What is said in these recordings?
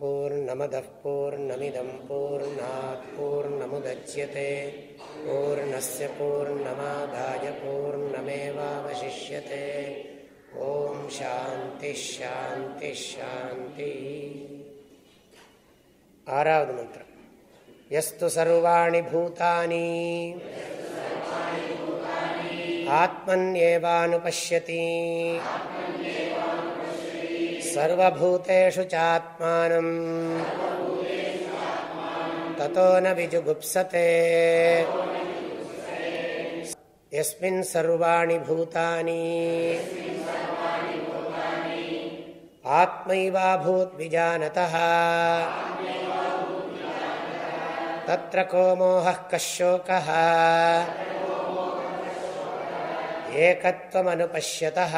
पूर्णमदः पूर्णमिदं पूर्णात् पूर्णमुदच्यते पूर्णस्य पूर्णमादाय पूर्णमेवावशिष्यते ॐ शान्तिः शान्तिः शान्तिः आरावद् मन्त्रम् यस्तु सर्वाणि भूतानि आत्मन्येवानुपश्यति सर्वभूतेषु चात्मानम्। ततो न विजुगुप्सते। यस्मिन् सर्वाणि भूतानि। आत्मैवाभूद्विजानतः तत्र को मोहः कः शोकः एकत्वमनुपश्यतः।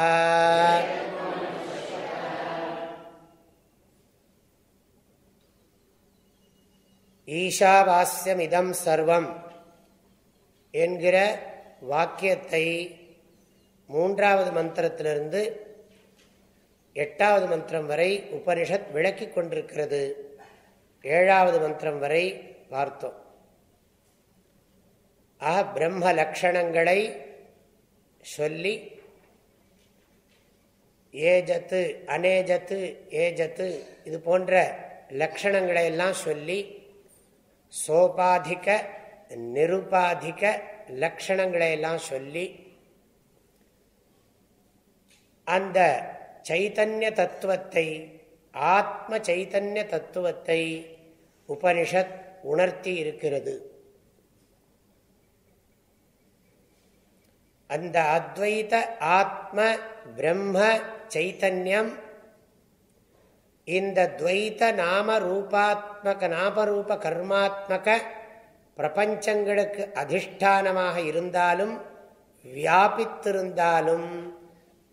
ஈஷாவாஸ்யமிதம் சர்வம் என்கிற வாக்கியத்தை மூன்றாவது மந்திரத்திலிருந்து எட்டாவது மந்திரம் வரை உபனிஷத் விளக்கி கொண்டிருக்கிறது. ஏழாவது மந்திரம் வரை பார்த்தோம். ஆக பிரம்ம லக்ஷணங்களை சொல்லி ஏஜத்து அனேஜத்து ஏஜத்து இது போன்ற லக்ஷணங்களை எல்லாம் சொல்லி சோபாதிக நிருபாதிக லக்ஷணங்களை எல்லாம் சொல்லி அந்த சைத்தன்ய தத்துவத்தை ஆத்ம சைத்தன்ய தத்துவத்தை உபனிஷத் உணர்த்தி இருக்கிறது. அந்த அத்வைத ஆத்ம பிரம்ம சைத்தன்யம் இந்த துவைத்த நாம ரூபாத்மக நாமரூப கர்மாத்மக பிரபஞ்சங்களுக்கு அதிஷ்டானமாக இருந்தாலும் வியாபித்திருந்தாலும்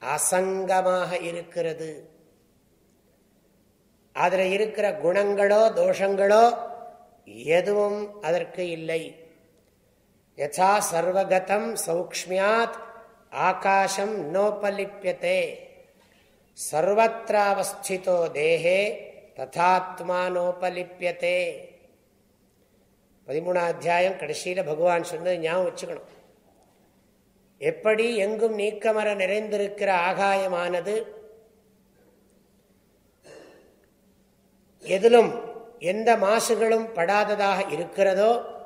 அசங்கமாக இருக்கிறது. அதில் இருக்கிற குணங்களோ தோஷங்களோ எதுவும் அதற்கு இல்லை. யசா சர்வகதம் சௌக்மியாத் ஆகாசம் நோபலிப்பியதே சர்வத்திராவஸ்திதோ தேகே ததாத்மானோபலிப்பியத்தே பதிமூணாம் அத்தியாயம் கடைசியில் பகவான் சொன்னது ஞாபகம் வச்சுக்கணும் எப்படி எங்கும் நீக்கமர நிறைந்திருக்கிற ஆகாயமானது எதிலும் எந்த மாசுகளும் படாததாக இருக்கிறதோ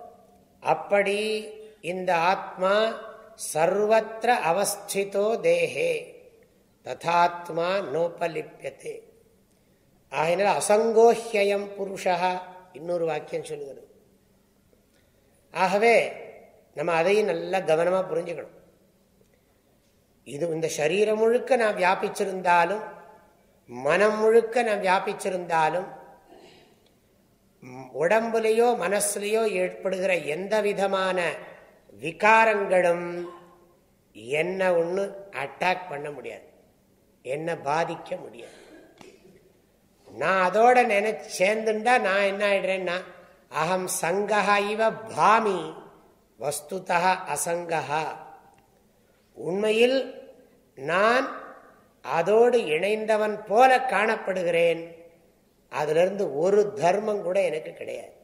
அப்படி இந்த ஆத்மா சர்வத்திர அவஸ்திதோ தேகே ததாத்மா நோபலிப்பியத்தே ஆகினால அசங்கோஹியம் புருஷா இன்னொரு வாக்கியம் சொல்லுகிறது. ஆகவே நம்ம அதையும் நல்லா கவனமாக புரிஞ்சுக்கணும். இது இந்த சரீரம் முழுக்க நான் வியாபிச்சிருந்தாலும் மனம் முழுக்க நான் வியாபிச்சிருந்தாலும் உடம்புலேயோ மனசுலேயோ ஏற்படுகிற எந்த விதமான விகாரங்களும் என்ன ஒன்று அட்டாக் பண்ண முடியாது. என்ன பாதிக்க முடியாது. நான் அதோட நினைச்சு சேர்ந்துண்டா நான் என்ன ஆயிடுறேன்னா அகம் சங்கா இவ பாமி வஸ்துதா அசங்கா உண்மையில் நான் அதோடு இணைந்தவன் போல காணப்படுகிறேன். அதிலிருந்து ஒரு தர்மம் கூட எனக்கு கிடையாது.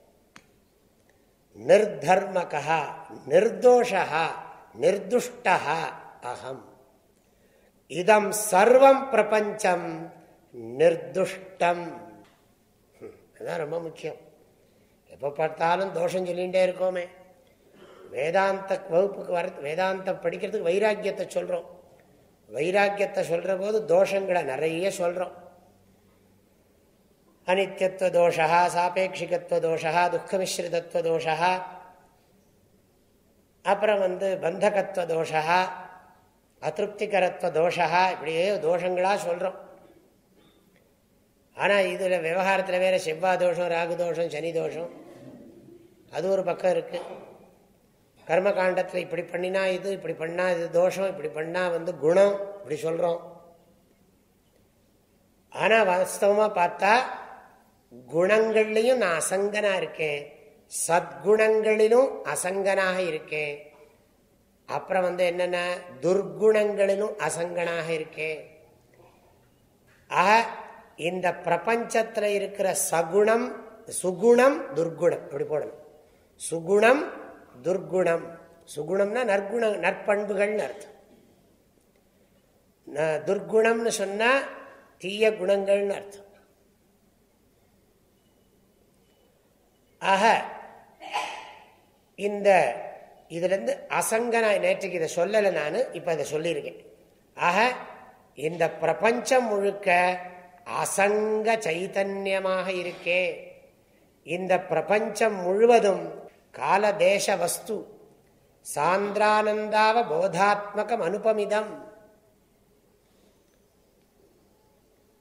நிர்தர்மகா நிர்தோஷா நிர்துஷ்டா அகம். இதம் சர்வம் பிரபஞ்சம் நிர்துஷ்டம். அதுதான் ரொம்ப முக்கியம். எப்போ பார்த்தாலும் தோஷம் சொல்லிகிட்டே இருக்கோமே. வேதாந்த வகுப்புக்கு வர வேதாந்தம் படிக்கிறதுக்கு வைராக்கியத்தை சொல்கிறோம் வைராக்கியத்தை சொல்கிற போது தோஷங்களை நிறைய சொல்கிறோம் அனித்யத்துவ தோஷா சாபேட்சிகத்துவ தோஷா துக்கமிஸ்ரிதத்துவ தோஷா அப்புறம் வந்து பந்தகத்துவ தோஷா அதிருப்திகரத்துவ தோஷா இப்படியே தோஷங்களாக சொல்கிறோம் ஆனால் இதில் விவகாரத்தில் வேறு செவ்வாய் தோஷம் ராகு தோஷம் சனி தோஷம். அது ஒரு பக்கம் இருக்குது கர்மகாண்டத்தில் இப்படி பண்ணினா இது இப்படி பண்ணால் இது தோஷம் இப்படி பண்ணால் வந்து குணம் இப்படி சொல்கிறோம் ஆனால் வாஸ்தவமாக பார்த்தா குணங்கள்லையும் நான் அசங்கனாக இருக்கேன். சத்குணங்களிலும் அசங்கனாக இருக்கேன். அப்புறம் வந்து என்னென்ன துர்குணங்களிலும் அசங்கனாக இருக்கேன். ஆக இந்த பிரபஞ்சத்தில் இருக்கிற சகுணம் சுகுணம் துர்குணம். அப்படி போடணும். சுகுணம் துர்குணம். சுகுணம்னா நற்குண நற்பண்புகள்னு அர்த்தம். துர்குணம்னு சொன்னா தீய குணங்கள்னு அர்த்தம். ஆக இந்த இதுல இருந்து அசங்க நான் நேற்றுக்கு இதை சொல்லலை நான் இப்போ இதை சொல்லியிருக்கேன். ஆக இந்த பிரபஞ்சம் முழுக்க அசங்க சைத்தன்யமாக இருக்கே. இந்த பிரபஞ்சம் முழுவதும் கால தேச வஸ்து சாந்திரானந்தாவ போதாத்மகம் அனுபமிதம்.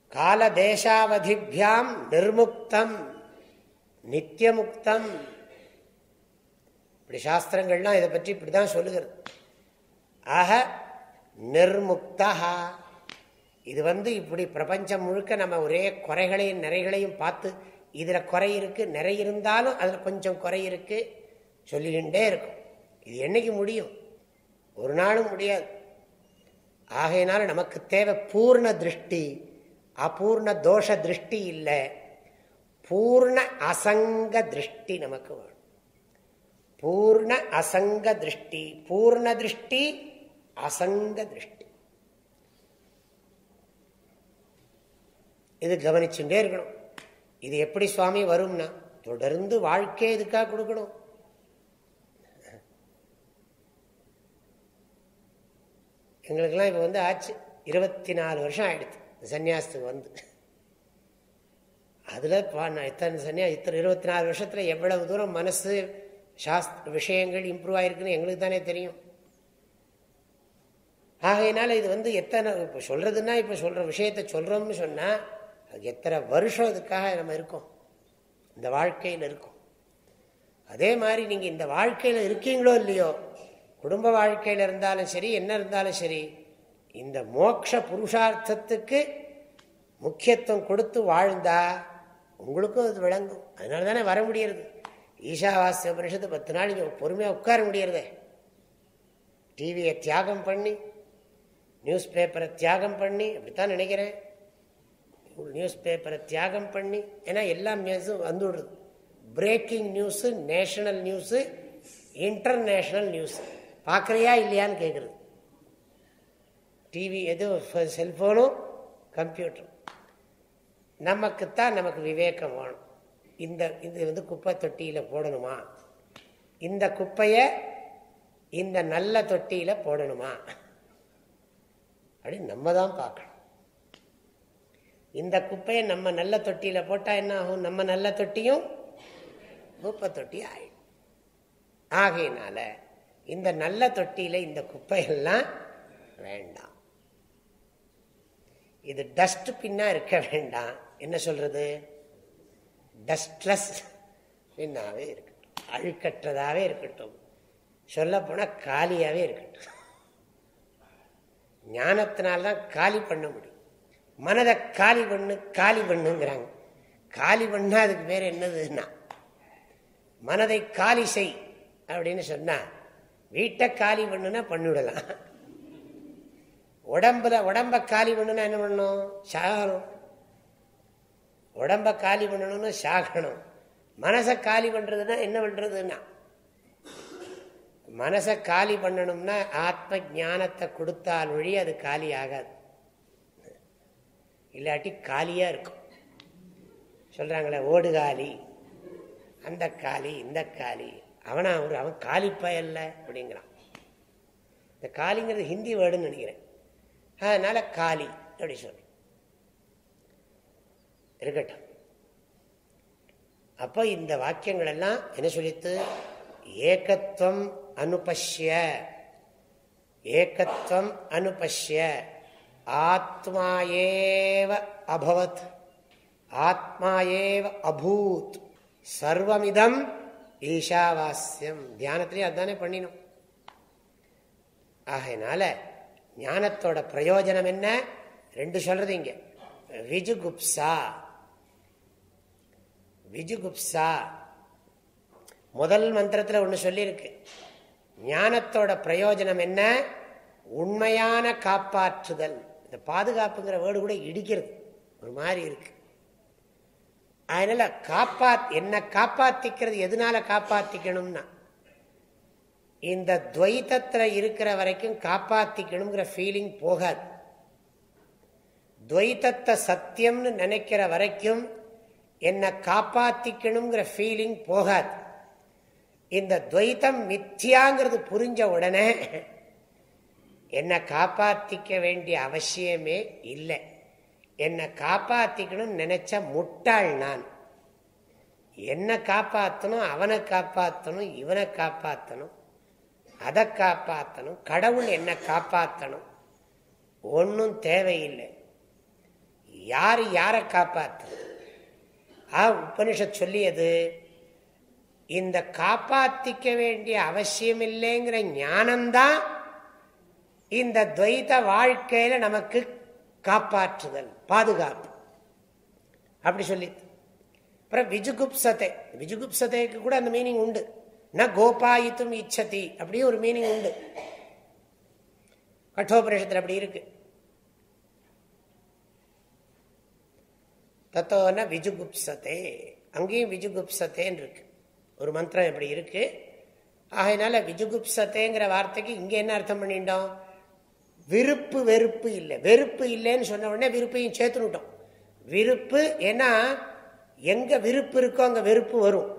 கால தேசாவதிபியாம் நிர்முக்தம் நித்தியமுக்தம் இப்படி சாஸ்திரங்கள்லாம் இதை பற்றி இப்படிதான் சொல்லுகிறது. ஆக நிர்முக்தா இது வந்து இப்படி பிரபஞ்சம் முழுக்க நம்ம ஒரே குறைகளையும் நிறைகளையும் பார்த்து இதில் குறை இருக்கு நிறை இருந்தாலும் அதில் கொஞ்சம் குறை இருக்கு சொல்லிக்கிட்டே இருக்கும். இது என்னைக்கு முடியும்? ஒரு நாளும் முடியாது. ஆகையினால நமக்கு தேவை பூர்ண திருஷ்டி. அபூர்ண தோஷ திருஷ்டி இல்லை. பூர்ண அசங்க திருஷ்டி நமக்கு வேணும். பூர்ண அசங்க திருஷ்டி. பூர்ண திருஷ்டி அசங்க திருஷ்டி. இது கவனிச்சுட்டே இருக்கணும். இது எப்படி சுவாமி வரும்னா தொடர்ந்து வாழ்க்கையை இதுக்காக கொடுக்கணும். எங்களுக்கெல்லாம் இப்போ வந்து ஆச்சு. இருபத்தி நாலு வருஷம் ஆயிடுச்சு. சன்னியாசத்துக்கு வந்து. அதில் இத்தனை சன்னியா இத்தனை இருபத்தி நாலு வருஷத்தில் எவ்வளவு தூரம் மனசு சாஸ்திர விஷயங்கள் இம்ப்ரூவ் ஆயிருக்குன்னு எங்களுக்கு தானே தெரியும். ஆகையினால இது வந்து எத்தனை இப்போ சொல்றதுன்னா இப்போ சொல்ற விஷயத்த சொல்றோம்னு சொன்னால் அது எத்தனை வருஷம் அதுக்காக நம்ம இருக்கோம்? இந்த வாழ்க்கையில் இருக்கும். அதே மாதிரி நீங்கள் இந்த வாழ்க்கையில் இருக்கீங்களோ இல்லையோ குடும்ப வாழ்க்கையில் இருந்தாலும் சரி என்ன இருந்தாலும் சரி இந்த மோக்ஷ புருஷார்த்தத்துக்கு முக்கியத்துவம் கொடுத்து வாழ்ந்தா உங்களுக்கும் அது விளங்கும். அதனால தானே வர முடியறது. ஈஷாவாசிய பரிஷத்து பத்து நாள் இங்கே பொறுமையாக உட்கார முடியறதே. டிவியை தியாகம் பண்ணி நியூஸ் பேப்பரை தியாகம் பண்ணி அப்படித்தான் நினைக்கிறேன். நியூஸ் பேப்பரை தியாகம் பண்ணி ஏன்னா எல்லா நியூஸும் வந்துவிடுது breaking news national news international news பார்க்குறியா இல்லையான்னு கேட்குறது டிவி எதுவும் செல்ஃபோனும் கம்ப்யூட்டரும் நமக்குத்தான் நமக்கு விவேகம் வேணும். இந்த இது வந்து குப்பை தொட்டியில் போடணுமா? இந்த குப்பையை இந்த நல்ல தொட்டியில் போடணுமா? அப்படின்னு நம்ம தான் பார்க்கணும். இந்த குப்பையை நம்ம நல்ல தொட்டியில் போட்டால் என்ன ஆகும்? நம்ம நல்ல தொட்டியும் குப்பை தொட்டி ஆயிடும் ஆகையினால இந்த நல்ல தொட்டியில் இந்த குப்பையெல்லாம் வேண்டாம். இது டஸ்ட் பின்னா இருக்க வேண்டாம். என்ன சொல்றது? டஸ்ட்லெஸ் பின்னாவே இருக்கட்டும். அழுக்கற்றதாகவே இருக்கட்டும். சொல்லப்போனால் காலியாகவே இருக்கட்டும். ஞானத்தினால்தான் காலி பண்ண முடியும். மனதை காலி பண்ணு காலி பண்ணுங்கிறாங்க. காலி பண்ணா அதுக்கு பேர் என்னதுன்னா மனதை காலி செய் அப்படின்னு சொன்னா வீட்டை காலி பண்ணுனா பண்ணிவிடலாம். உடம்புல உடம்ப காலி பண்ணுனா என்ன பண்ணும்? சாகணும். உடம்ப காலி பண்ணணும்னா சாகணும். மனசை காலி பண்றதுன்னா என்ன பண்றதுன்னா மனசை காலி பண்ணணும்னா ஆத்ம ஜானத்தை கொடுத்தால் வழி அது காலி ஆகாது. இல்லாட்டி காலியாக இருக்கும். சொல்றாங்களே ஓடு காலி அந்த காலி இந்த காலி. அவனா ஒரு அவன் காலி பயல்ல அப்படிங்கிறான். இந்த காலிங்கிறது ஹிந்தி வேர்டுன்னு நினைக்கிறேன். அதனால காலி அப்படி சொல்ற இருக்கட்டும். அப்போ இந்த வாக்கியங்கள் எல்லாம் என்ன சொல்லித்து? ஏகத்துவம் அனுபஷ்ய. ஏகத்துவம் அனுபஷ்ய. ஆத்மா ஏவ அபவத். ஆத்மா ஏவ அபூத். சர்வமிதம் ஈஷாவாஸ்யம். தியானத்திலேயே அதுதானே பண்ணினோம். ஆகையினால ஞானத்தோட பிரயோஜனம் என்ன? ரெண்டு சொல்றது இங்க. விஜுகுப்சா விஜுகுப்சா முதல் மந்திரத்தில் ஒன்று சொல்லியிருக்கு. ஞானத்தோட பிரயோஜனம் என்ன? உண்மையான காப்பாற்றுதல். இந்த பாதுகாப்புங்கிற வேர்டு கூட இடிக்கிறது. ஒரு மாதிரி இருக்கு. அதனால காப்பா என்ன காப்பாத்திக்கிறது எதனால காப்பாத்திக்கணும்னா இந்த துவைத்தத்தில் இருக்கிற வரைக்கும் காப்பாத்திக்கணுங்கிற ஃபீலிங் போகாது. துவைத்தத்தை சத்தியம்னு நினைக்கிற வரைக்கும் என்னை காப்பாத்திக்கணுங்கிற ஃபீலிங் போகாது. இந்த துவைத்தம் மித்தியாங்கிறது புரிஞ்ச உடனே என்னை காப்பாற்றிக்க வேண்டிய அவசியமே இல்லை. என்னை காப்பாற்றிக்கணும்னு நினைச்ச முட்டாள் நான். என்னை காப்பாற்றணும் அவனை காப்பாற்றணும் இவனை காப்பாற்றணும் அதை காப்பாற்றணும் கடவுள் என்னை காப்பாற்றணும் ஒன்றும் தேவையில்லை. யார் யாரை காப்பாற்றணும் ஆ உபனிஷத் சொல்லியது இந்த காப்பாற்றிக்க வேண்டிய அவசியம் இல்லைங்கிற ஞானம்தான் இந்த துவைத வாழ்க்கையில நமக்கு காப்பாற்றுதல் பாதுகாப்பு. அப்படி சொல்லி. அப்புறம் விஜுகுப்சத்தை விஜுகுப்சதைக்கு கூட அந்த மீனிங் உண்டு. ந கோபாயித்தும் இச்சதி அப்படியும் ஒரு மீனிங் உண்டு. கட்டோபரிஷத்தில் அப்படி இருக்கு. தத்தோன விஜுகுப்சத்தே அங்கேயும் விஜுகுப்சத்தேன்னு இருக்கு. ஒரு மந்திரம் இப்படி இருக்கு. ஆகையினால விஜுகுப்சத்தேங்கிற வார்த்தைக்கு இங்கே என்ன அர்த்தம் பண்ணிட்டோம்? விருப்பு வெறுப்பு இல்லை. வெறுப்பு இல்லைன்னு சொன்ன உடனே விருப்பையும் சேர்த்துனுட்டோம் விருப்பு ஏன்னா எங்க விருப்பு இருக்கோ அங்க வெறுப்பு வரும்.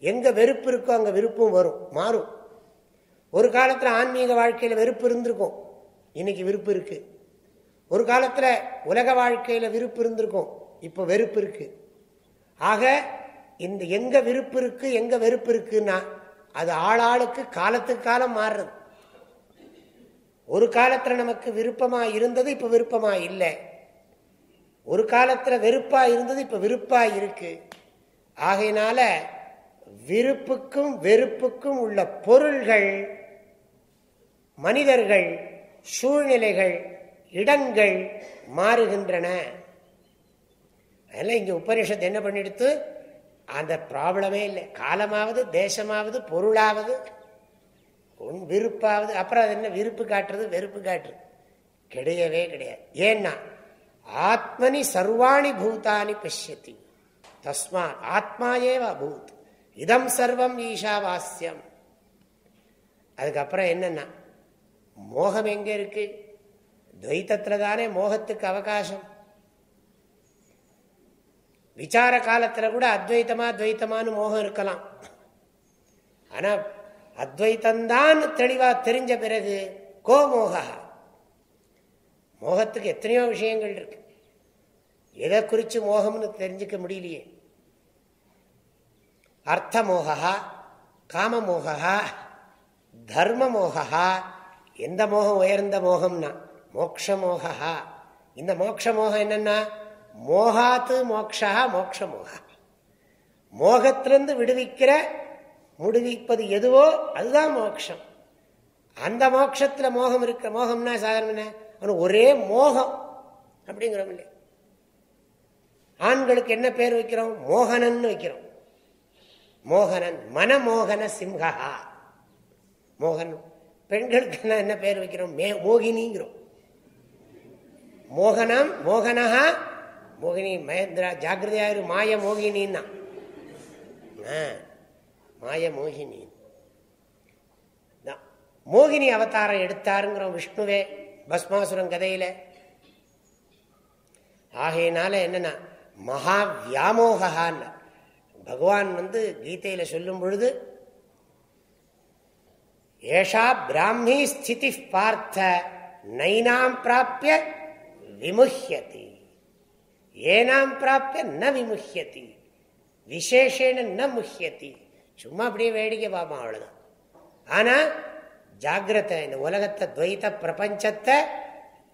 எங்க வெறுப்பு இருக்கோ அங்க விருப்பும் வரும் மாறும். ஒரு காலத்துல ஆன்மீக வாழ்க்கையில வெறுப்பு இருந்திருக்கும். இன்னைக்கு விருப்பு இருக்கு. ஒரு காலத்துல உலக வாழ்க்கையில விருப்பு இருந்திருக்கும். இப்ப வெறுப்பு இருக்கு. ஆக இந்த எங்க விருப்பு இருக்கு எங்க வெறுப்பு இருக்குன்னா அது ஆளாளுக்கு காலத்துக்கு காலம் மாறுறது. ஒரு காலத்துல நமக்கு விருப்பமா இருந்தது இப்ப விருப்பமா இல்லை. ஒரு காலத்துல வெறுப்பா இருந்தது இப்ப விருப்பா இருக்கு. ஆகையினால விருப்புக்கும் வெறுப்புக்கும் உள்ள பொருள்கள் மனிதர்கள் சூழ்நிலைகள் இடங்கள் மாறுகின்றன. அதெல்லாம் இங்க உபனிஷத்து என்ன பண்ணிடுத்து? அந்த ப்ராப்ளமே இல்லை. காலமாவது தேசமாவது பொருளாவது உன் விருப்பாவது அப்புறம் அது என்ன விருப்பு காட்டுறது? வெறுப்பு காட்டுறது கிடையவே கிடையாது. ஏன்னா ஆத்மனி சர்வாணி பூதானி பசியத்தி தஸ்மா ஆத்மா ஏவ அபூத் இதம் சர்வம் ஈஷாவாஸ்யம் அதுக்கப்புறம் என்னன்னா மோகம் எங்க இருக்கு? துவைத்தத்துல தானே மோகத்துக்கு அவகாசம். விசார காலத்துல கூட அத்வைத்தமா துவைத்தமானு மோகம் இருக்கலாம். ஆனா அத்வைத்தந்தான் தெளிவா தெரிஞ்ச பிறகு கோமோகா. மோகத்துக்கு எத்தனையோ விஷயங்கள் இருக்கு. எதை குறித்து மோகம்னு தெரிஞ்சுக்க முடியலையே. அர்த்த மோகா காமமோகா தர்ம மோகா எந்த மோகம் உயர்ந்த மோகம்னா மோக்ஷ மோகா இந்த மோக்ஷ மோகம் என்னன்னா மோகாத்து மோக்ஷா மோக்ஷ மோகா மோகத்திலிருந்து விடுவிக்கிற முடிவிப்பது எதுவோ அதுதான் மோட்சம் அந்த மோட்சத்தில் மோகம் இருக்க மோகம்னா சாதாரண அவனுக்கு ஒரே மோகம். அப்படிங்கிறோம் இல்லை ஆண்களுக்கு என்ன பேர் வைக்கிறோம்? மோகனன் வைக்கிறோம். மோகனன் மனமோகன சிம்ஹா. மோகன் பெண்களுக்கு என்ன பேர் வைக்கிறோம்? மே மோகினிங்கிறோம். மோகனம் மோகனஹா மோகினி மகேந்திரா ஜாகிரதையாயிரு மாய மோகினின்னா. மாய மோகினி. மோகினி அவதாரம் எடுத்தாருங்கிறோம் விஷ்ணுவே பஸ்மாசுரம் கதையில. ஆகையினால என்னன்னா மகா வியாமோகான் பகவான் வந்து கீதையில சொல்லும் பொழுது ஏஷா பிராமி ஸ்திதி பார்த்த நைனாம் பிராப்பிய விமுஹியதி. ஏனாம் பிராப்பிய ந விமுஹியதி. விசேஷேன ந முஹியதி. சும்மா அப்படியே வேடிக்கை பார்ப்போம் அவ்வளோதான் ஆனால் ஜாகிரத இந்த உலகத்தை துவைத்த பிரபஞ்சத்தை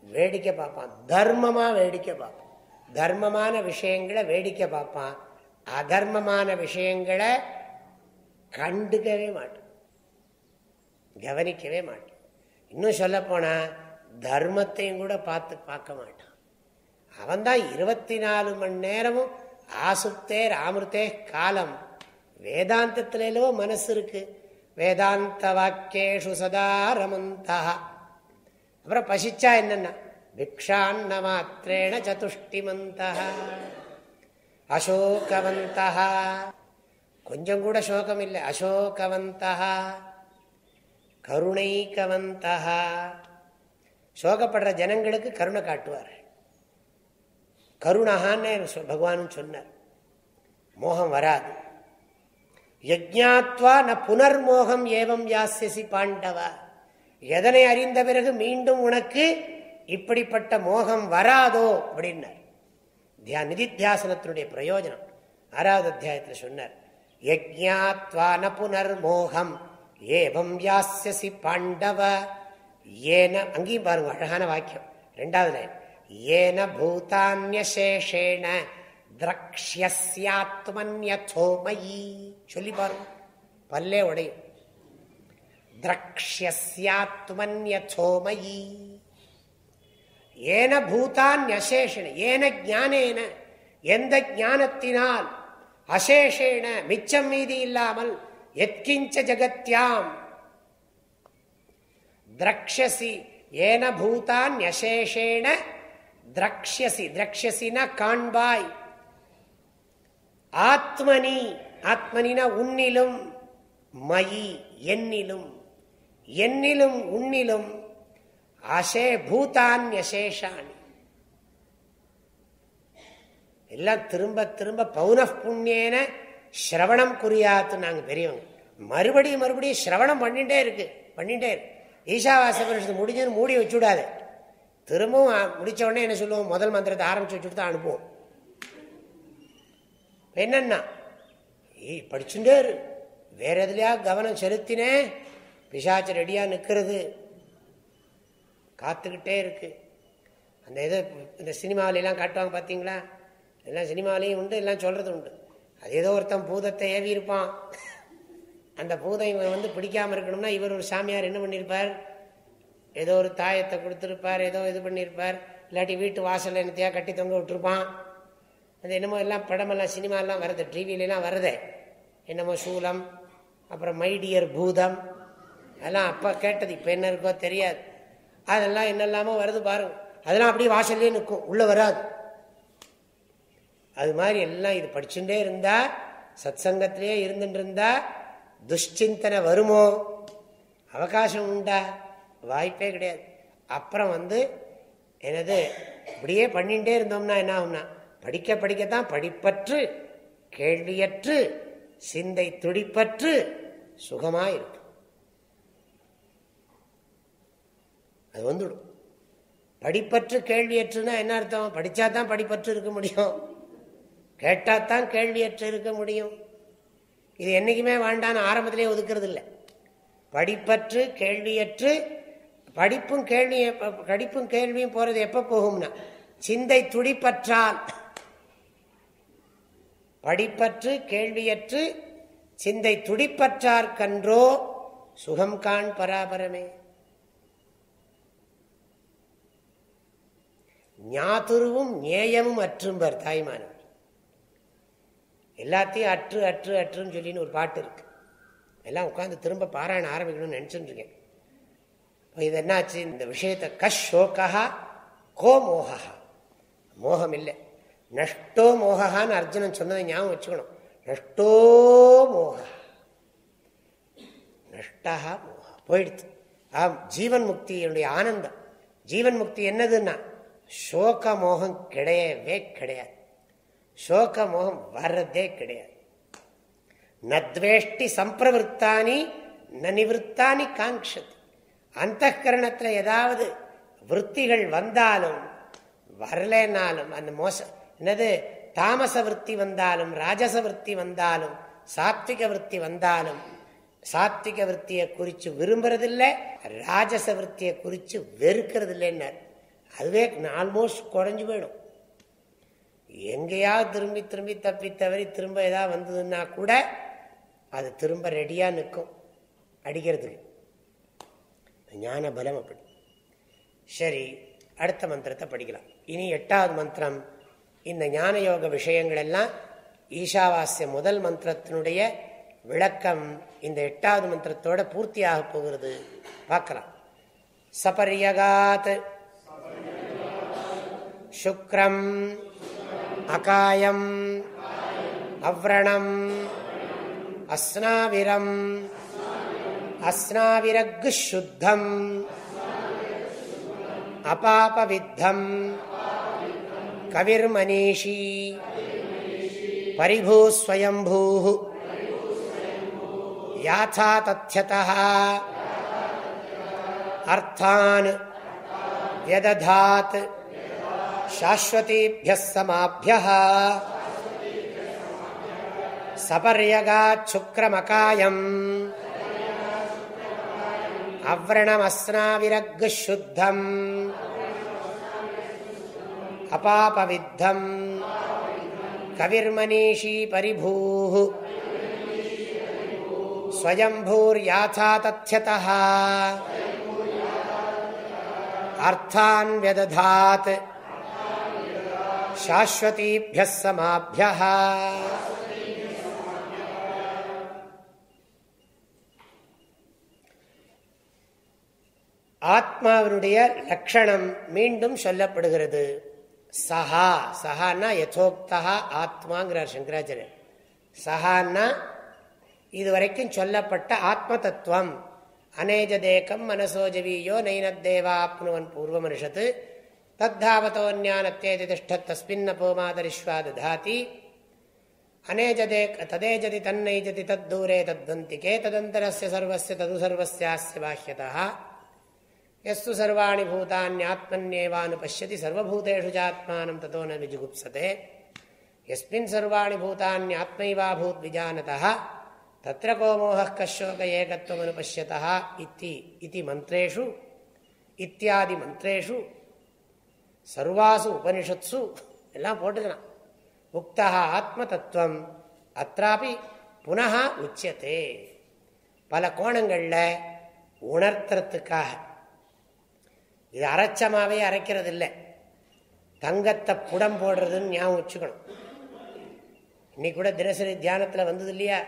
வேடிக்கை பார்ப்பான். தர்மமாக வேடிக்கை பார்ப்பான். தர்மமான விஷயங்களை வேடிக்கை பார்ப்பான். அதர்மமான விஷயங்களை கண்டுக்கவே மாட்டான். கவனிக்கவே மாட்டான். இன்னும் சொல்ல தர்மத்தையும் கூட பார்த்து பார்க்க மாட்டான். அவன் தான் இருபத்தி நாலு மணி நேரமும் ஆசுத்தே ராமிருத்தே காலம் வேதாந்தத்திலோ மனசு இருக்கு. வேதாந்த வாக்கேஷு சதா ரமந்தா அப்புறம் பசிச்சா என்னன்னா பிக்ஷாண்ண மாத்திரேண சதுஷ்டிமந்த அசோகவந்த கொஞ்சம் கூட சோகம் இல்லை அசோகவந்த கருணைக்கவந்த சோகப்படுற ஜனங்களுக்கு கருணை காட்டுவார். கருணகான்னு பகவானும் சொன்னார். மோகம் வராது. யஜ்ஞாத்வா ந புனர்மோகம் ஏவம் யாசியசி பாண்டவா. எதனை அறிந்த பிறகு மீண்டும் உனக்கு இப்படிப்பட்ட மோகம் வராதோ அப்படின்னார். தியா நிதித்தியாசனத்தினுடைய பிரயோஜனம். ஆறாவது அத்தியாயத்தில் சொன்னார். யஜ்ஞாத்வா ந புனர்மோகம் ஏவம் யாசியசி பாண்டவ. ஏன அங்கேயும் பாருங்க அழகான வாக்கியம். ரெண்டாவது லைன். ஏன பூதான்யசேஷேன. திரக்ஷியாத்மன்யசோமயி சொல்லி பாருங்க பல்லே உடையும் திரக்ஷியாத்மன்யசோமயி ஏன பூதான் அசேஷன ஏன ஜானேன எந்த ஞானத்தினால் அசேஷேன மிச்சம் மீதி இல்லாமல் எத்கிஞ்ச ஜகத்யாம் திரக்ஷசி ஏன பூதான் அசேஷேன திரக்ஷசி திரக்ஷசின காண்பாய் ஆத்மனி ஆத்மனினா உன்னிலும் மயி என்னிலும் என்னிலும் உன்னிலும் அசே பூதான் அசேஷானி எல்லாம் திரும்ப திரும்ப பௌன புண்ணியன சிரவணம் குறியாத்து நாங்கள் பெரியவங்க. மறுபடியும் மறுபடியும் சிரவணம் பண்ணிட்டே இருக்கு பண்ணிட்டே இருக்கு. ஈஷாவாச பரிஷத்து முடிஞ்சுன்னு மூடி வச்சுடாது. திரும்பவும் முடிச்ச உடனே என்ன சொல்லுவோம்? முதல் மந்திரத்தை ஆரம்பிச்சு வச்சுட்டு தான் அனுப்புவோம். என்னன்னா படிச்சுட்டே இரு. வேற எதுலையா கவனம் செலுத்தினே? பிசாச்சு ரெடியாக நிற்கிறது காத்துக்கிட்டே இருக்கு. அந்த இதை இந்த சினிமாவிலாம் காட்டுவாங்க பார்த்தீங்களா எல்லாம் சினிமாவிலையும் உண்டு எல்லாம் சொல்கிறது உண்டு. அது ஏதோ ஒருத்தன் பூதத்தை ஏவி இருப்பான். அந்த பூதம் இவன் வந்து பிடிக்காமல் இருக்கணும்னா இவர் ஒரு சாமியார் என்ன பண்ணியிருப்பார் ஏதோ ஒரு தாயத்தை கொடுத்துருப்பார் ஏதோ இது பண்ணியிருப்பார் இல்லாட்டி வீட்டு வாசல் என்னத்தையா கட்டி தொங்க விட்டுருப்பான். அது என்னமோ எல்லாம் படமெல்லாம் சினிமாலாம் வருது டிவிலெலாம் வருதே. என்னமோ சூலம் அப்புறம் மைடியர் பூதம் அதெல்லாம் அப்போ கேட்டது இப்போ என்ன இருக்கோ தெரியாது. அதெல்லாம் என்னெல்லாமோ வருது பாருங்க அதெல்லாம் அப்படியே வாசல்லே நிற்கும் உள்ளே வராது. அது மாதிரி எல்லாம் இது படிச்சுட்டே இருந்தா சத் சங்கத்திலே இருந்துட்டு இருந்தா துஷ்சிந்தனை வருமோ? அவகாசம் உண்டா? வாய்ப்பே கிடையாது. அப்புறம் வந்து எனது இப்படியே பண்ணிகிட்டே இருந்தோம்னா என்ன ஆகும்னா படிக்க படிக்கத்தான் படிப்பற்று கேள்வியற்று சிந்தை துடிப்பற்று சுகமாயிருக்கும் அது வந்துடும். படிப்பற்று கேள்வியற்றுனா என்ன அர்த்தம்? படித்தா தான் படிப்பற்று இருக்க முடியும். கேட்டால் தான் கேள்வியற்று இருக்க முடியும். இது என்றைக்குமே வேண்டான்னு ஆரம்பத்திலே ஒதுக்கிறது இல்லை படிப்பற்று கேள்வியற்று படிப்பும் கேள்வியும் படிப்பும் கேள்வியும் போகிறது எப்போ போகும்னா சிந்தை துடிப்பற்றால். படிப்பற்று கேள்வியற்று சிந்தை துடிப்பற்றார் கன்றோ சுகம் காண் பராபரமே. ஞாதுருவும் ஞேயமும் அற்றும்பர் தாய்மானவர். எல்லாத்தையும் அற்று அற்று அற்றுன்னு சொல்லின்னு ஒரு பாட்டு இருக்கு. எல்லாம் உட்காந்து திரும்ப பாராயணம் ஆரம்பிக்கணும்னு நினச்சிட்டு இப்போ இது என்னாச்சு? இந்த விஷயத்தை கஷ் கஷோகா கோ மோகா மோகம் இல்லை நஷ்டோ மோகான்னு அர்ஜுனன் சொன்னதை ஞாபகம் வச்சுக்கணும். நஷ்டோ மோக நஷ்டா மோக போயிடுத்து ஆம் ஜீவன் முக்தியினுடைய ஆனந்தம். ஜீவன் முக்தி என்னதுன்னா சோக மோகம் கிடையவே கிடையாது. சோக மோகம் வர்றதே கிடையாது. நத்வேஷ்டி சம்பிரவருத்தானி நிவத்தானி காங்ஷத் அந்த கரணத்தில் ஏதாவது விற்த்திகள் வந்தாலும் வரலனாலும் அந்த மோசம் என்னது தாமச விற்பி வந்தாலும் ராஜச விற்பி வந்தாலும் சாத்விக விற்பி வந்தாலும் சாத்விக விற்த்தியை குறித்து விரும்புறதில்லை ராஜச விற்த்தியை குறித்து வெறுக்கிறது இல்லைன்னார் அதுவே ஆல்மோஸ்ட் குறைஞ்சு போயிடும். எங்கேயாவது திரும்பி திரும்பி தப்பி தவறி திரும்ப ஏதாவது வந்ததுன்னா கூட அது திரும்ப ரெடியாக நிற்கும் அடிக்கிறதுக்கு. ஞான பலம் அப்படி. சரி அடுத்த மந்திரத்தை படிக்கலாம். இனி எட்டாவது மந்திரம். இந்த ஞான யோக விஷயங்கள் எல்லாம் ஈஷாவாஸ்ய முதல் மந்திரத்தினுடைய விளக்கம் இந்த எட்டாவது மந்திரத்தோட பூர்த்தியாக போகிறது. பார்க்கலாம். சபரியகாத் சுக்ரம் அகாயம் அவ்ரணம் அஸ்னாவிரம் அஸ்னாவிரகு சுத்தம் அபாபவித்தம் कविर्मनीषी परिभूस्वयम्भूः याथा तथ्यतः अर्थान् व्यदधात् शाश्वतीभ्यः समाभ्यः सपर्यगाच्छुक्रमकायम् अव्रणमस्नाविरग्शुद्धम् अपापविद्धम् कविर्मनीषी परिभूः स्वयम्भूर्याथा तथ्यतः अर्थान् व्यदधात् शाश्वतीभ्यः समाभ्यः ஆத்மாவினுடைய லட்சணம் மீண்டும் சொல்லப்படுகிறது சஹா சஹான்னா யதோக்தா ஆத்மாங்கிறார் சங்கராச்சாரியர். சஹான்னா இதுவரைக்கும் சொல்லப்பட்ட ஆத்ம தத்துவம் அநேஜதேக்கம் மனசோஜவீயோ நைனத்தேவாப்னுவன் பூர்வமனுஷத்து. தத்தாவத்தோன்யானத்தேதி திஷ்ட தஸ்மின் மாதரிஷ்வா ததாதி. அநேஜதே ததேஜதி தன்னைஜதி தத்தூரே தத்வந்திகே ததந்தரஸ்ய சர்வஸ்ய தது சர்வஸ்யாஸ்ய பாஹ்யதா ಯಸ್ತು ಸರ್ವಾಣಿ ಭೂತಾನ್ಯಾತ್ಮನ್ಯೇವಾನು ಪಶ್ಯತಿ ಸರ್ವಭೂತೇಷು ಜಾತ್ಮಾನಂ ತಥೋ ನ ವಿಜುಗುಪ್ಸತೆ. ಯಸ್ಮಿನ್ ಸರ್ವಾಣಿ ಭೂತಾನ್ಯಾತ್ಮೈವಾಭೂತ್ ವಿಜಾನತಃ, ತತ್ರ ಕೋಮೋಹ ಕಶೋಕ ಏಕತ್ವಮನುಪಶ್ಯತಃ ಇತಿ ಇತಿ ಮಂತ್ರೇಷು, ಇತ್ಯಾದಿ ಮಂತ್ರೇಷು, ಸರ್ವಾಸು ಉಪನಿಷತ್ಸು, ಎಲ್ಲ போட்டுக்கலாம் ಮುಕ್ತಃ ಆತ್ಮತತ್ವಂ ಅತ್ರಾಪಿ ಪುನಃ உச்சತೆ பல கோணங்களில் உணர்த்துறதுக்காக இது அரைச்சமாவே அரைக்கிறது இல்லை தங்கத்தை புடம் போடுறதுன்னு ஞாபகம் வச்சுக்கணும். இன்னைக்கு கூட தினசரி தியானத்தில் வந்தது இல்லையா?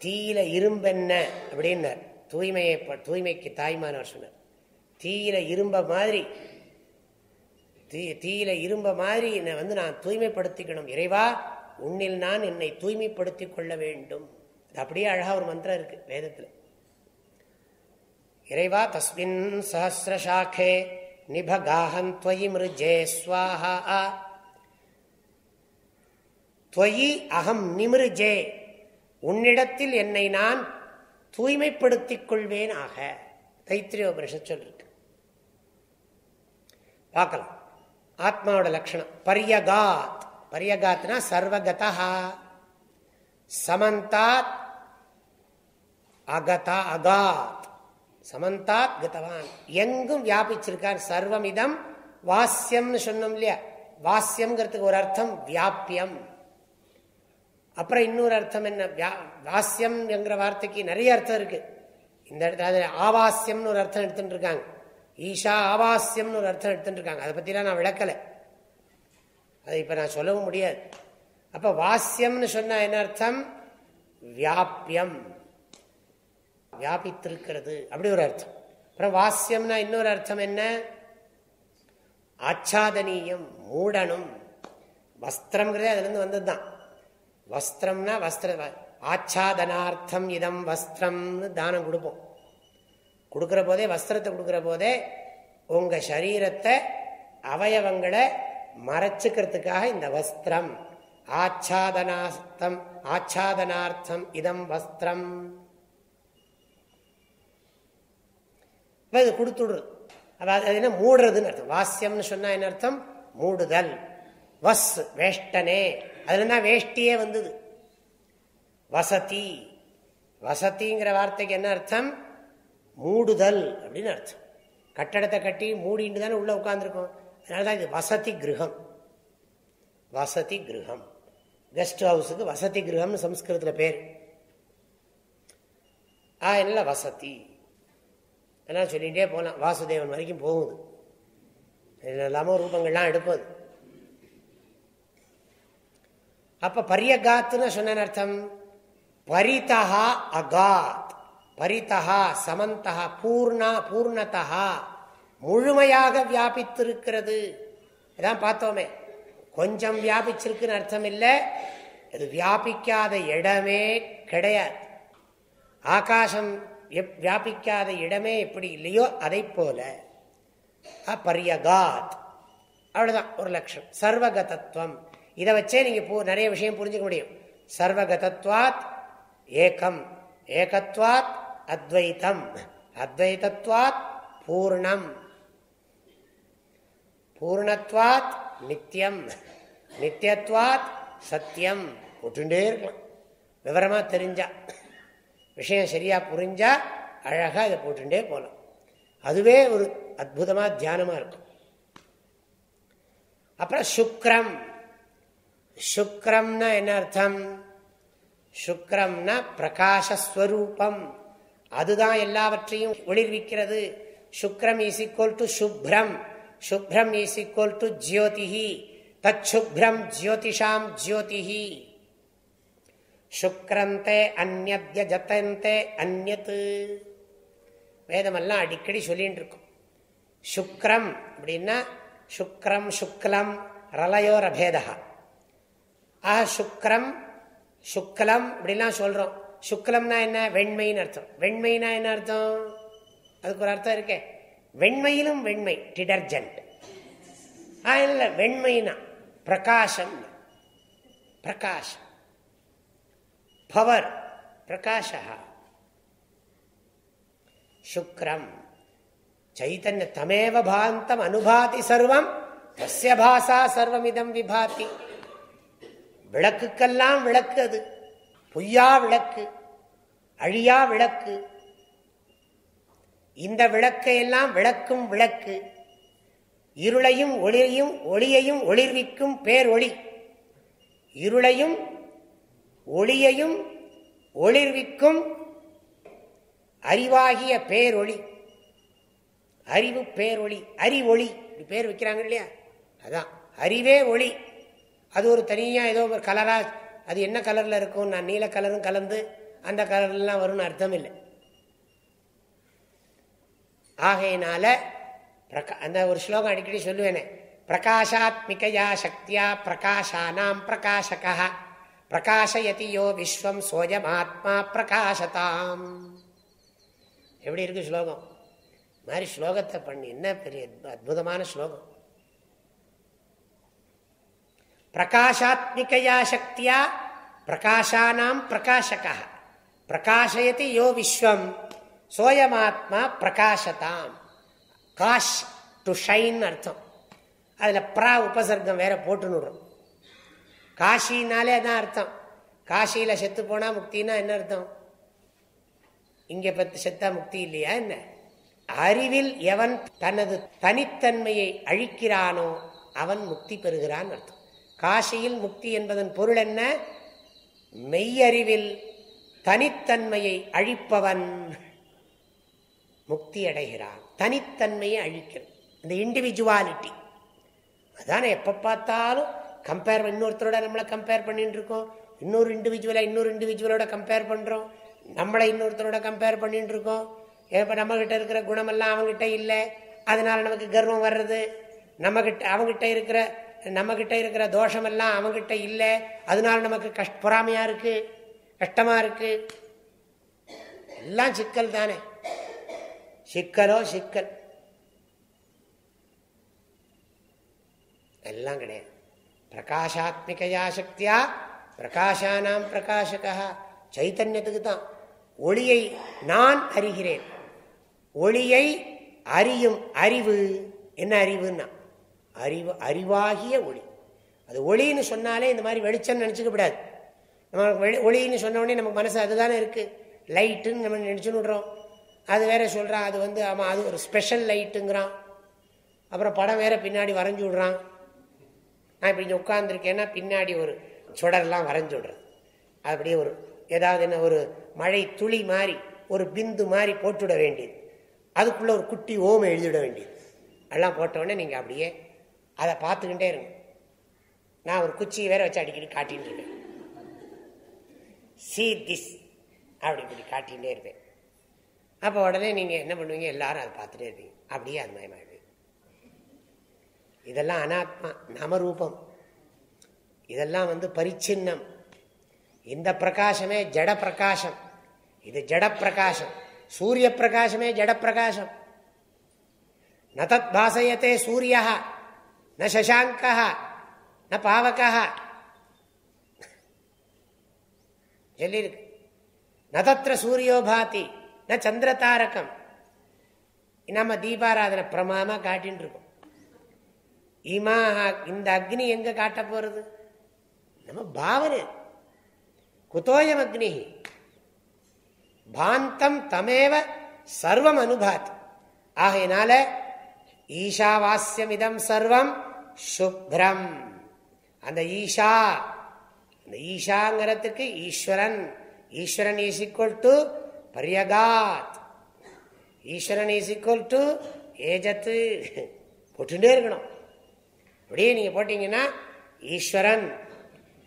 தீயில இரும்பென்ன அப்படின்னார். தூய்மையை தூய்மைக்கு தாய்மானவர் சொன்னார். தீயில இரும்ப மாதிரி தீ தீயில இரும்ப மாதிரி என்னை வந்து நான் தூய்மைப்படுத்திக்கணும். இறைவா உன்னில் நான் என்னை தூய்மைப்படுத்திக் கொள்ள வேண்டும். அது அப்படியே அழகாக ஒரு மந்திரம் இருக்கு வேதத்தில். இறைவா தஸ்மின் சஹசிரசாக்கே நிபகாஹம் துவயி மிருஜே ஸ்வாஹா. துவயி அகம் நிமிருஜே உன்னிடத்தில் என்னை நான் தூய்மைப்படுத்திக் கொள்வேன் ஆக. தைத்திரியோபனிஷத் சொல்லிருக்கு. பார்க்கலாம். ஆத்மாவோட லட்சணம். பரியகாத். பரியகாத்னா சர்வகதா சமந்தாத் அகதா அகாத். சமந்தாத் கதவான் எங்கும் வியாபிச்சிருக்கார் சர்வமிதம் வாசியம்னு சொன்னோம் இல்லையா? வாசியம்ங்கிறதுக்கு ஒரு அர்த்தம் வியாபியம் அப்புறம் இன்னொரு அர்த்தம் என்ன? வாசியம் என்கிற வார்த்தைக்கு நிறைய அர்த்தம் இருக்கு. இந்த இடத்துல ஆவாசியம்னு ஒரு அர்த்தம் எடுத்துட்டு இருக்காங்க ஈஷா ஆவாசியம்னு ஒரு அர்த்தம் எடுத்துட்டு இருக்காங்க அதை பற்றிலாம் நான் விளக்கலை. அதை இப்போ நான் சொல்லவும் முடியாது. அப்போ வாசியம்னு சொன்னால் என்ன அர்த்தம்? வியாபியம் வியாபித்திருக்கிறது. அப்படி ஒரு அர்த்தம். அப்புறம் வாசியம்னா இன்னொரு அர்த்தம் என்ன? ஆச்சாதனீயம் மூடணும் வஸ்திரம்ங்கிறதே அதுலேருந்து வந்தது தான் வஸ்திரம்னா வஸ்திர ஆச்சாதனார்த்தம் இதம் வஸ்திரம்னு தானம் கொடுப்போம். கொடுக்குற போதே வஸ்திரத்தை கொடுக்குற போதே உங்கள் சரீரத்தை அவயவங்களை மறைச்சிக்கிறதுக்காக இந்த வஸ்திரம். ஆச்சாதனார்த்தம் ஆச்சாதனார்த்தம் இதம் வஸ்திரம். இது கொடுத்துடுறது அது என்ன மூடுறதுன்னு அர்த்தம். வாசியம்னு சொன்னால் என்ன அர்த்தம்? மூடுதல். வஸ் வேஷ்டனே. அதுல தான் வேஷ்டியே வந்தது. வசதி. வசதிங்கிற வார்த்தைக்கு என்ன அர்த்தம்? மூடுதல் அப்படின்னு அர்த்தம். கட்டடத்தை கட்டி மூடிட்டு தானே உள்ள உட்காந்துருக்கோம் அதனாலதான் இது வசதி கிரகம். வசதி கிரகம். கெஸ்ட் ஹவுஸுக்கு வசதி கிரகம்னு சம்ஸ்கிருதத்தில் பேர். ஆ என்ன வசதி. எல்லாம் சொல்லிகிட்டே போகலாம் வாசுதேவன் வரைக்கும் போகுது. இல்லாமல் ரூபங்கள்லாம் எடுப்பது. அப்போ பரியகாத்துன்னு சொன்ன அர்த்தம். பரிதா அகாத். பரிதா சமந்தா பூர்ணா பூர்ணதா முழுமையாக வியாபித்திருக்கிறது. இதான் பார்த்தோமே. கொஞ்சம் வியாபிச்சிருக்குன்னு அர்த்தம் இல்லை. அது வியாபிக்காத இடமே கிடையாது. ஆகாசம் வியாபிக்காத இடமே எப்படி இல்லையோ அதை போல. பரியகாத் அவ்வளவுதான் ஒரு லட்சம். சர்வகதத்துவம் இதை வச்சே நீங்க நிறைய விஷயம் புரிஞ்சுக்க முடியும். சர்வகதத்வாத் ஏகம். ஏகத்வாத் அத்வைத்தம். அத்வைதத்வாத் பூர்ணம். பூர்ணத்வாத் நித்தியம் நித்தியத்வாத் சத்தியம். விட்டுண்டே இருக்கலாம். விவரமா தெரிஞ்சா. விஷயம் சரியா புரிஞ்சால் அழகா இதை போட்டுட்டே போகலாம் அதுவே ஒரு அற்புதமாக தியானமாக இருக்கும். அப்புறம் சுக்ரம். சுக்ரம்னா என்ன அர்த்தம்? சுக்ரம்னா பிரகாசஸ்வரூபம். அதுதான் எல்லாவற்றையும் ஒளிர்விக்கிறது. சுக்ரம் இஸ் ஈக்குவல் டு சுப்ரம். சுப்ரம் இஸ் ஈக்குவல் டு ஜோதிஹி தச்சுப்ரம் ஜோதிஷாம் ஜோதிஹி சுக்ரந்தே அந்நத்ய ஜத்தந்தே அந்நத்து வேதமெல்லாம் அடிக்கடி சொல்லிட்டு இருக்கும் சுக்ரம் அப்படின்னா சுக்ரம் சுக்லம் ரலயோர ஆஹ ஆ சுக்ரம் சுக்லம் இப்படிலாம் சொல்றோம். சுக்லம்னா என்ன? வெண்மைன்னு அர்த்தம். வெண்மைனா என்ன அர்த்தம்? அதுக்கு ஒரு அர்த்தம் இருக்கே. வெண்மையிலும் வெண்மை டிடர்ஜென்ட். இல்லை வெண்மைனா பிரகாசம். பிரகாஷம் பவர் பிரகாஷா சுக்ரம். சைத்தன்ய தமேவ பாந்தம் அனுபாதி சர்வம் தஸ்ய பாசா சர்வமிதம் விபாதி. விளக்குக்கெல்லாம் விளக்கு அது. பொய்யா விளக்கு அழியா விளக்கு. இந்த விளக்கையெல்லாம் விளக்கும் விளக்கு. இருளையும் ஒளியையும் ஒளியையும் ஒளிர்விக்கும் பேரொளி. இருளையும் ஒளியையும் ஒளிர்விக்கும் அறிவாகிய பேரொளி. அறிவு பேரொளி அறிவொளி இப்படி பேர் வைக்கிறாங்க இல்லையா? அதான். அறிவே ஒளி. அது ஒரு தனியாக ஏதோ ஒரு கலரா அது என்ன கலரில் இருக்கும்? நான் நீல கலரும் கலந்து அந்த கலர்லாம் வரும்னு அர்த்தம் இல்லை ஆகையினால அந்த ஒரு ஸ்லோகம் அடிக்கடி சொல்லுவேனே. பிரகாஷாத்மிகையா சக்தியா பிரகாஷானாம் பிரகாஷகா. பிரகாஷயதி யோ விஸ்வம் ஆத்மா பிரகாசதாம். எப்படி இருக்கு ஸ்லோகம்? மாதிரி ஸ்லோகத்தை பண்ணி என்ன பெரிய அற்புதமான ஸ்லோகம்? பிரகாஷாத்மிகையா சக்தியா பிரகாஷானாம் பிரகாஷகா பிரகாஷயதி யோ விஸ்வம் சோயமாத்மா பிரகாசதாம் காஷ் டு ஷைன் அர்த்தம். அதில் ப்ரா உபசர்க்கம் வேற போட்டுன்னு காஷினாலே அதான் அர்த்தம். காஷியில் செத்து போனால் முக்தினா என்ன அர்த்தம்? இங்கே பத்து செத்தா முக்தி இல்லையா என்ன? அறிவில் எவன் தனது தனித்தன்மையை அழிக்கிறானோ அவன் முக்தி பெறுகிறான் அர்த்தம். காசியில் முக்தி என்பதன் பொருள் என்ன? மெய்யறிவில் தனித்தன்மையை அழிப்பவன் முக்தி அடைகிறான். தனித்தன்மையை அழிக்கிறது இந்த இண்டிவிஜுவாலிட்டி அதான எப்போ பார்த்தாலும் கம்பேர் இன்னொருத்தரோட நம்மளை கம்பேர் பண்ணிட்டு இருக்கோம் இன்னொரு இண்டிவிஜுவலாக இன்னொரு இண்டிவிஜுவலோட கம்பேர் பண்ணுறோம் நம்மளை இன்னொருத்தரோட கம்பேர் பண்ணிட்டு இருக்கோம் இப்போ நம்மகிட்ட இருக்கிற குணமெல்லாம் அவங்ககிட்ட இல்லை. அதனால நமக்கு கர்வம் வர்றது. நம்மகிட்ட அவங்ககிட்ட இருக்கிற நம்மகிட்ட இருக்கிற தோஷமெல்லாம் அவங்ககிட்ட இல்லை. அதனால நமக்கு கஷ்ட பொறாமையாக இருக்குது கஷ்டமாக இருக்குது எல்லாம் சிக்கல் தானே. சிக்கலோ சிக்கல். எல்லாம் கிடையாது. பிரகாஷாத்மிகையா சக்தியா பிரகாஷானாம் பிரகாஷகா சைத்தன்யத்துக்கு தான் ஒளியை நான் அறிகிறேன். ஒளியை அறியும் அறிவு என்ன அறிவுன்னா? அறிவு அறிவாகிய ஒளி. அது ஒளின்னு சொன்னாலே இந்த மாதிரி வெளிச்சம் நினச்சிக்க கூடாது. நம்ம ஒளின்னு சொன்ன உடனே நமக்கு மனசு அதுதானே இருக்குது லைட்டுன்னு நம்ம நினச்சுன்னு விட்றோம். அது வேற சொல்கிறான் அது வந்து ஆமாம் அது ஒரு ஸ்பெஷல் லைட்டுங்கிறான் அப்புறம் படம் வேற பின்னாடி வரைஞ்சி விடுறான். நான் இப்படி இங்கே உட்காந்துருக்கேன்னா பின்னாடி ஒரு சுடர்லாம் வரைஞ்சி விடுறது. அப்படியே ஒரு ஏதாவது என்ன ஒரு மழை துளி மாதிரி ஒரு பிந்து மாதிரி போட்டுவிட வேண்டியது. அதுக்குள்ளே ஒரு குட்டி ஓம் எழுதிவிட வேண்டியது. எல்லாம் போட்டவுடனே நீங்கள் அப்படியே அதை பார்த்துக்கிட்டே இருங்க. நான் ஒரு குச்சியை வேற வச்சு அடிக்கடி காட்டின்னு இருக்கேன். சி திஸ் அப்படி இப்படி காட்டிகிட்டே இருப்பேன். அப்போ உடனே நீங்கள் என்ன பண்ணுவீங்க? எல்லாரும் அதை பார்த்துட்டே இருப்பீங்க. அப்படியே அது மாதிரி இதெல்லாம் அனாத்மா நாமரூபம். இதெல்லாம் வந்து பரிச்சின்னம். இந்த பிரகாசமே ஜட பிரகாசம் இது ஜட பிரகாசம் சூரிய பிரகாசமே ஜட பிரகாசம் நதத் பாசையத்தே சூரிய ந சசாங்க ந பாவக சொல்லியிருக்கு. நதத்திர சூரியோ பாதி ந சந்திர தாரகம் நம்ம தீபாராதனை பிரமாமா காட்டின்னு இருக்கோம் இமா இந்த அக்னி எங்க காட்ட போறது? நம்ம பாவனை. குத்தோயம் அக்னி. பாந்தம் தமேவ சர்வம் அனுபாத். ஆகையினால ஈஷாவாஸ்யம் இதம் சர்வம் சுப்ரம். அந்த ஈஷா அந்த ஈஷாங்கிறதுக்கு ஈஸ்வரன். ஈஸ்வரன் இஸ் ஈக்குவல் டு பரியகாத் ஈஸ்வரன் இஸ் ஈக்குவல் டு ஏஜத்து. போட்டுட்டே இருக்கணும். அப்படியே நீங்க போட்டீங்கன்னா ஈஸ்வரன்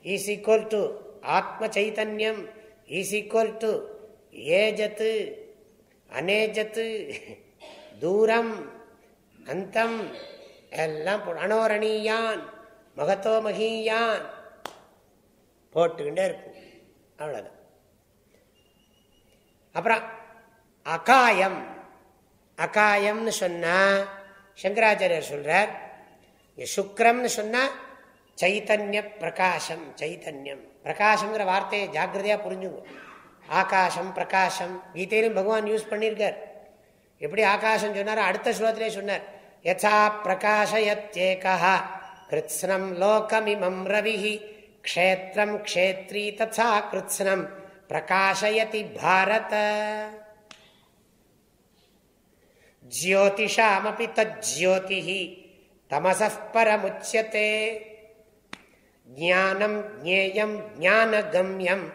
இஸ் ஈக்குவல் டு ஆத்ம சைத்தன்யம் இஸ் ஈக்குவல் டு ஏஜத்து அநேஜத்து தூரம் அந்தம் எல்லாம் அனோரணியான் மகத்தோ மகியான். போட்டுக்கிட்டே இருக்கும். அவ்வளோதான் அப்புறம் அகாயம். அகாயம்னு சொன்னா சங்கராச்சாரியர் சொல்றார் சுக்ரம்னு சொன்னா சைத்தன்ய பிரகாசம் சைத்தன்யம் பிரகாசங்கிற வார்த்தையை ஜாக்கிரதையா புரிஞ்சுங்க ஆகாசம் பிரகாசம். கீதையிலும் பகவான் யூஸ் பண்ணியிருக்கார். எப்படி ஆகாசம் சொன்னாரோ அடுத்த ஸ்லோகத்திலே சொன்னார். யசா பிரகாசயத்யேகா கிருத்ஸ்னம் லோகமிமம் ரவிஹி க்ஷேத்திரம் க்ஷேத்ரி ததா கிருத்ஸ்னம் பிரகாசயதி பாரத. ஜோதிஷாமபி தஜ்யோதிஹி தமசः பரமுச்சியதே ஞானம் ஜேயம் ஞானகம்யம்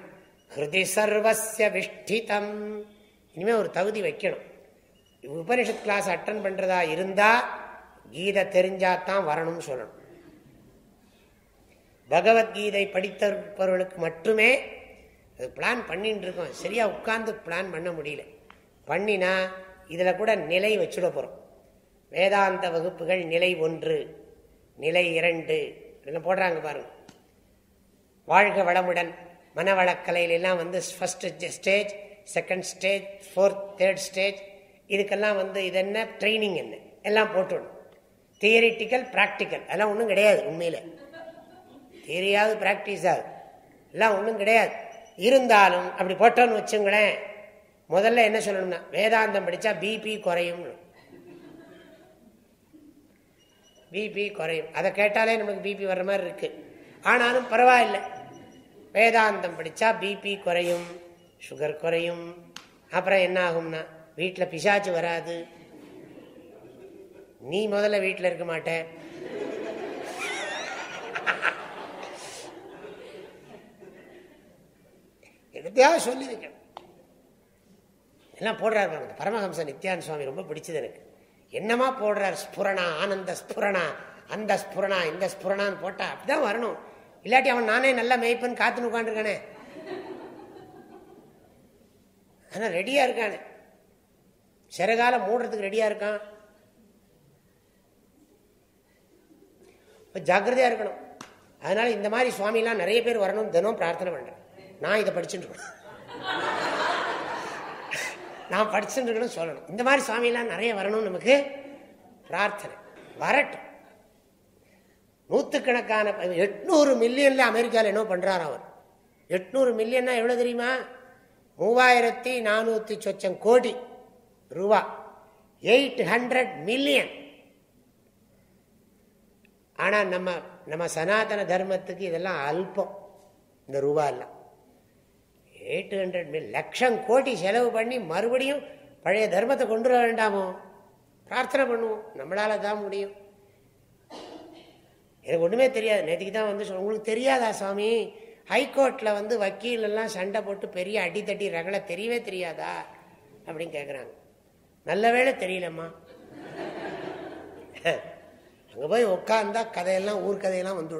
ஹிருதி சர்வசிய விஷ்டிதம். இனிமேல் ஒரு தகுதி வைக்கணும். உபனிஷத் கிளாஸ் அட்டன் பண்ணுறதா இருந்தால் கீதை தெரிஞ்சாதான் வரணும்னு சொல்லணும். பகவத்கீதை படித்தவர்களுக்கு மட்டுமே அது பிளான் பண்ணிட்டு இருக்கோம். சரியாக உட்கார்ந்து பிளான் பண்ண முடியல. பண்ணினா இதில் கூட நிலை வச்சுட போகிறோம் வேதாந்த வகுப்புகள் நிலை ஒன்று நிலை இரண்டு. இதெல்லாம் போடுறாங்க பாருங்க. வாழ்க வளமுடன். மனவளக்கலையிலெல்லாம் வந்து first stage second stage fourth third stage இதுக்கெல்லாம் வந்து இது என்ன? ட்ரைனிங் என்ன? எல்லாம் போட்டுடணும். தியரிட்டிக்கல் ப்ராக்டிக்கல் அதெல்லாம் ஒன்றும் கிடையாது உண்மையில். தியரியாவது ப்ராக்டிஸ் ஆகுது எல்லாம் ஒன்றும் கிடையாது. இருந்தாலும் அப்படி போட்டோன்னு வச்சுங்களேன் முதல்ல என்ன சொல்லணும்னா வேதாந்தம் படித்தா பிபி குறையும் பிபி குறையும். அதை கேட்டாலே நமக்கு பிபி வர்ற மாதிரி இருக்கு. ஆனாலும் பரவாயில்லை. வேதாந்தம் படித்தா பிபி குறையும் சுகர் குறையும். அப்புறம் என்ன ஆகும்னா வீட்டில் பிசாச்சு வராது. நீ முதல்ல வீட்டில் இருக்க மாட்டேன் சொல்லி வைக்கணும். எல்லாம் போடுறாரு பரமஹம்சன் பரமஹம்ச சுவாமி ரொம்ப பிடிச்சது எனக்கு. என்னமா போடுறார்? ஸ்புரணா ஆனந்த ஸ்புரணா. அந்த ஸ்புரணா இந்த ஸ்புரணான்னு போட்டா அப்படிதான் வரணும். இல்லாட்டி அவன் நானே நல்லா மேய்ப்பன் காத்துன்னு உட்காந்துருக்கானே ஆனா ரெடியா இருக்கானே. சிறகால மூடுறதுக்கு ரெடியா இருக்கான். ஜாக்கிரதையா இருக்கணும். அதனால இந்த மாதிரி சுவாமிலாம் நிறைய பேர் வரணும் தினம் பிரார்த்தனை பண்றேன். நான் இதை படிச்சுட்டு இருக்கணும். நான் படிச்சுருக்கணும் இருக்கணும் சொல்லணும். இந்த மாதிரி சுவாமியெல்லாம் நிறைய வரணும் நமக்கு பிரார்த்தனை. வரட்டும். நூற்றுக்கணக்கான எட்நூறு மில்லியன்ல அமெரிக்காவில் என்ன பண்றார் அவர். எட்நூறு மில்லியன்னா எவ்வளவு தெரியுமா? மூவாயிரத்தி நானூத்தி சொச்சம் கோடி ரூபா. Eight hundred million. ஆனா நம்ம நம்ம சனாதன தர்மத்துக்கு இதெல்லாம் அல்பம். இந்த ரூபா எல்லாம் எயிட் ஹண்ட்ரட் மில் லட்சம் கோடி செலவு பண்ணி மறுபடியும் பழைய தர்மத்தை கொண்டு வர வேண்டாமோ? பிரார்த்தனை பண்ணுவோம். நம்மளால தான் முடியும். எனக்கு ஒன்றுமே தெரியாது. நேற்றுக்கு தான் வந்து உங்களுக்கு தெரியாதா சுவாமி? ஹைகோர்ட்டில் வந்து வக்கீலெல்லாம் சண்டை போட்டு பெரிய அடித்தட்டி ரகலை தெரியவே தெரியாதா? அப்படின்னு கேட்குறாங்க நல்ல வேலை தெரியலம்மா. அங்கே போய் உட்காந்தா கதையெல்லாம் ஊர் கதையெல்லாம் வந்து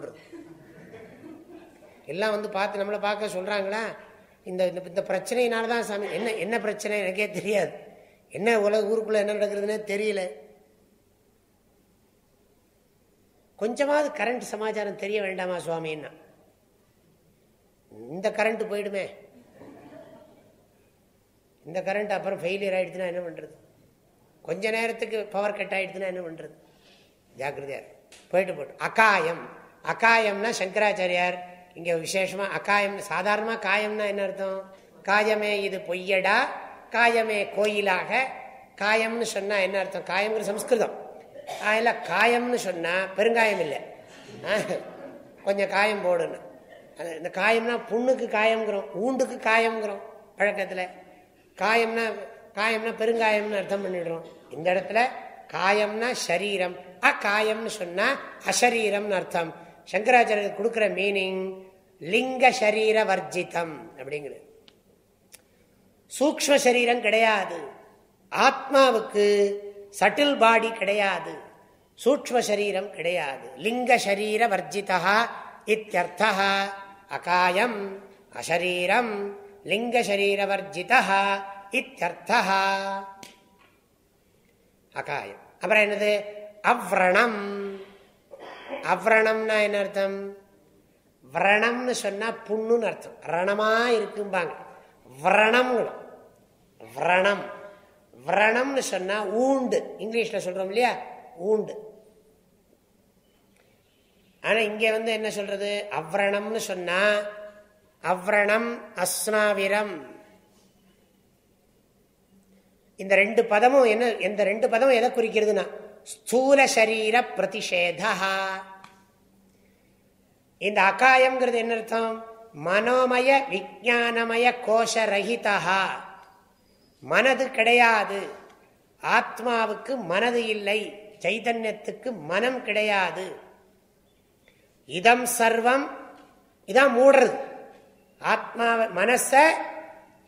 எல்லாம் வந்து பார்த்து நம்மளை பார்க்க சொல்கிறாங்களா இந்த இந்த பிரச்சனையினால தான் சாமி என்ன என்ன பிரச்சனை எனக்கே தெரியாது. என்ன உலக ஊருக்குள்ளே என்ன நடக்கிறதுனே தெரியல. கொஞ்சமாவது கரண்ட் சமாச்சாரம் தெரிய வேண்டாமா சுவாமின்னா? இந்த கரண்ட் போயிடுமே. இந்த கரண்ட் அப்புறம் ஃபெயிலியர் ஆயிடுச்சுன்னா என்ன பண்ணுறது கொஞ்ச நேரத்துக்கு பவர் கட் ஆயிடுச்சுன்னா என்ன பண்ணுறது ஜாக்கிரதையார் போயிட்டு போட்டு. அகாயம். அகாயம்னா சங்கராச்சாரியார் இங்கே விசேஷமாக அகாயம் சாதாரணமாக காயம்னா என்ன அர்த்தம்? காயமே இது பொய்யடா? காயமே கோயிலாக? காயம்னு சொன்னால் என்ன அர்த்தம்? காயம்ங்கிற சம்ஸ்கிருதம். அதில் காயம்னு சொன்னால் பெருங்காயம் இல்லை. கொஞ்சம் காயம் போடணும் இந்த காயம்னா புண்ணுக்கு காயம்ங்கிறோம் ஊண்டுக்கு காயம்ங்கிறோம் பழக்கத்தில். காயம்னா காயம்னா பெருங்காயம்னு அர்த்தம் பண்ணிடுறோம். இந்த இடத்துல காயம்னா சரீரம் அக்காயம்னு சொன்னால் அசரீரம்னு அர்த்தம். சங்கராச்சாரியர் கொடுக்குற மீனிங் லிங்க சரீர வர்ஜிதம் அப்படிங்கிறது. சூக்ம சரீரம் கிடையாது. ஆத்மாவுக்கு சட்டில் பாடி கிடையாது. சூக்ம சரீரம் கிடையாது. லிங்க சரீர வர்ஜிதா இத்தியர்த்தா அகாயம் அசரீரம் லிங்க சரீர வர்ஜிதா இத்தியர்த்தா அகாயம். அப்புறம் என்னது? அவ்ரணம். அவ்ரணம்னா என்ன அர்த்தம்? விரணம்னு சொன்னா புண்ணுன்னு அர்த்தம். ரணமா இருக்கும்பாங்க. விரணம் விரணம். விரணம்னு சொன்னா ஊண்டு. இங்கிலீஷ்ல சொல்றோம் இல்லையா? ஊண்டு. ஆனா இங்க வந்து என்ன சொல்றது? அவ்ரணம்னு சொன்னா அவ்ரணம் அஸ்னாவிரம். இந்த ரெண்டு பதமும் என்ன இந்த ரெண்டு பதமும் எதை குறிக்கிறதுனா? ஸ்தூல சரீர பிரதிஷேதா இந்த அகாயம்ங்கிறது என்ன அர்த்தம்? மனோமய விஜானமய கோஷரகிதா மனது கிடையாது. ஆத்மாவுக்கு மனது இல்லை. சைதன்யத்துக்கு மனம் கிடையாது. இதம் சர்வம் இதான் மூடுறது. ஆத்மா மனச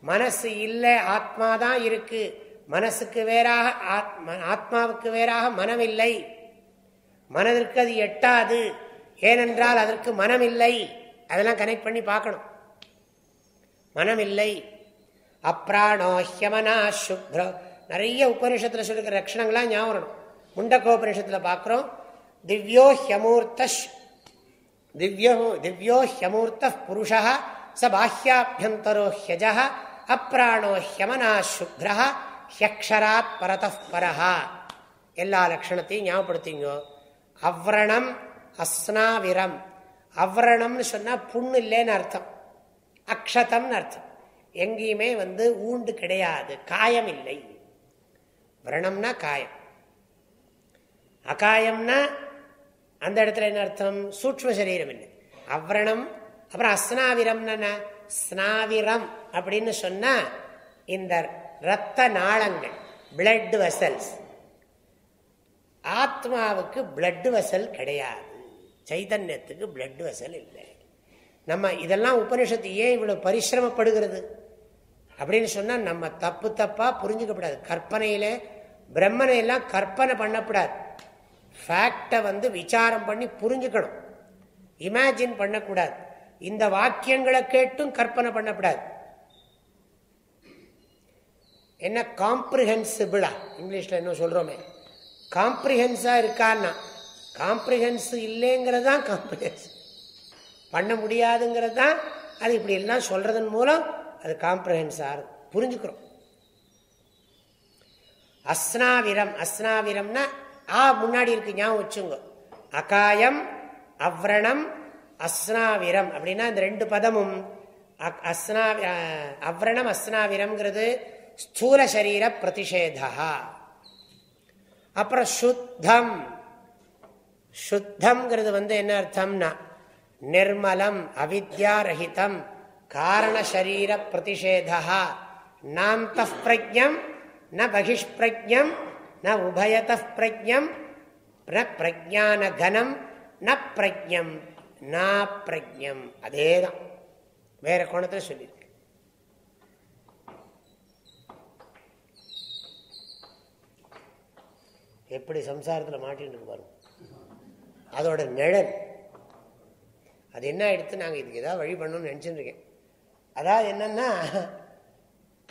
மனசு இல்லை ஆத்மா தான் இருக்கு. மனசுக்கு வேறாக ஆத்மாவுக்கு வேறாக மனம் இல்லை மனதிற்கு அது எட்டாது. ஏனென்றால் அதற்கு மனம் இல்லை அதெல்லாம் கனெக்ட் பண்ணி பார்க்கணும். மனம் இல்லை அப்ராணோ ஹியமனா சுப்ரோ நிறைய உபனிஷத்தில் சொல்லிருக்கிற லட்சணங்கள்லாம் ஞாபகம் முண்டக்கோபனிஷத்தில் பார்க்குறோம். திவ்யோ ஹியமூர்த்த திவ்யோ திவ்யோ ஹியமூர்த்த புருஷா ச பாஹ்யாபியந்தரோ ஹியஜ அப்ராணோ ஹியமனா சுப்ரா ஹியக்ஷராத் பரதா எல்லா லட்சணத்தையும் ஞாபகப்படுத்திங்கோ. அவ்ரணம் அஸ்னாவிரம். அவ்ரணம்னு சொன்னால் புண்ணு இல்லைன்னு அர்த்தம். அக்ஷதம்னு அர்த்தம். எங்கேயுமே வந்து ஊண்டு கிடையாது. காயம் இல்லை விரணம்னா காயம். அகாயம்னா அந்த இடத்துல என்ன அர்த்தம்? சூக்ம சரீரம் இல்லை. அவ்ரணம் அப்புறம் அஸ்னாவிரம்னா ஸ்னாவிரம் அப்படின்னு சொன்னா இந்த இரத்த நாளங்கள் பிளட் வெசல்ஸ் ஆத்மாவுக்கு பிளட் வெசல் கிடையாது. சைதன்யத்துக்கு பிளட் வெசல் இல்லை. நம்ம இதெல்லாம் உபனிஷத்து ஏன் இவ்வளவு பரிசிரமப்படுகிறது? அப்படின்னு சொன்னா நம்ம தப்பு தப்பா புரிஞ்சுக்கப்படாது. கற்பனையில பிரம்மனை எல்லாம் கற்பனை பண்ணக்கூடாது ஃபேக்டை வந்து விசாரம் பண்ணி புரிஞ்சுக்கணும். இமேஜின் பண்ணக்கூடாது. இந்த வாக்கியங்களை கேட்டும் கற்பனை பண்ணக்கூடாது என்ன காம்ப்ரிஹென்சிபிளா இங்கிலீஷில் என்ன சொல்கிறோமே காம்ப்ரிஹென்ஸாக இருக்கான்னா காம்ப்ரிஹென்ஸ் இல்லைங்கிறது தான் காம்ப்ரிஹென்ஸ் பண்ண முடியாதுங்கிறது தான் அது இப்படி எல்லாம் சொல்கிறதன் மூலம் அது காம்ப்ரிஹென்ஸாக புரிஞ்சுக்கிறோம். அஸ்னாவிரம். அஸ்னாவிரம்னா ஆ முன்னாடி இருக்கு ஞாபகம் வச்சுங்க அகாயம் அவ்ரணம் அஸ்னாவிரம். அப்படின்னா இந்த ரெண்டு பதமும் அஸ்னா அவ்ரணம் அஸ்னாவிரம்ங்கிறது ஸ்தூல சரீர பிரதிஷேதா அப்புறம் சுத்தம். சுத்தம்ங்கிறது வந்து என்ன அர்த்தம்னா நிர்மலம் அவித்யாரஹிதம் காரணசரீர பிரதிஷேதா நாந்த பிரஜம் ந பகிஷ்பிரஜம் ந உபயத பிரஜம் ந பிரஜான கனம் ந பிரஜம் நா பிரஜம் அதே தான் வேற கோணத்தில் சொல்லியிருக்கு எப்படி சம்சாரத்தில் மாட்டின்னு வரும் அதோட நிழல். அது என்ன எடுத்து நாங்கள் இதுக்கு ஏதாவது வழி பண்ணணும்னு நினச்சிட்டு இருக்கேன். அதாவது என்னென்னா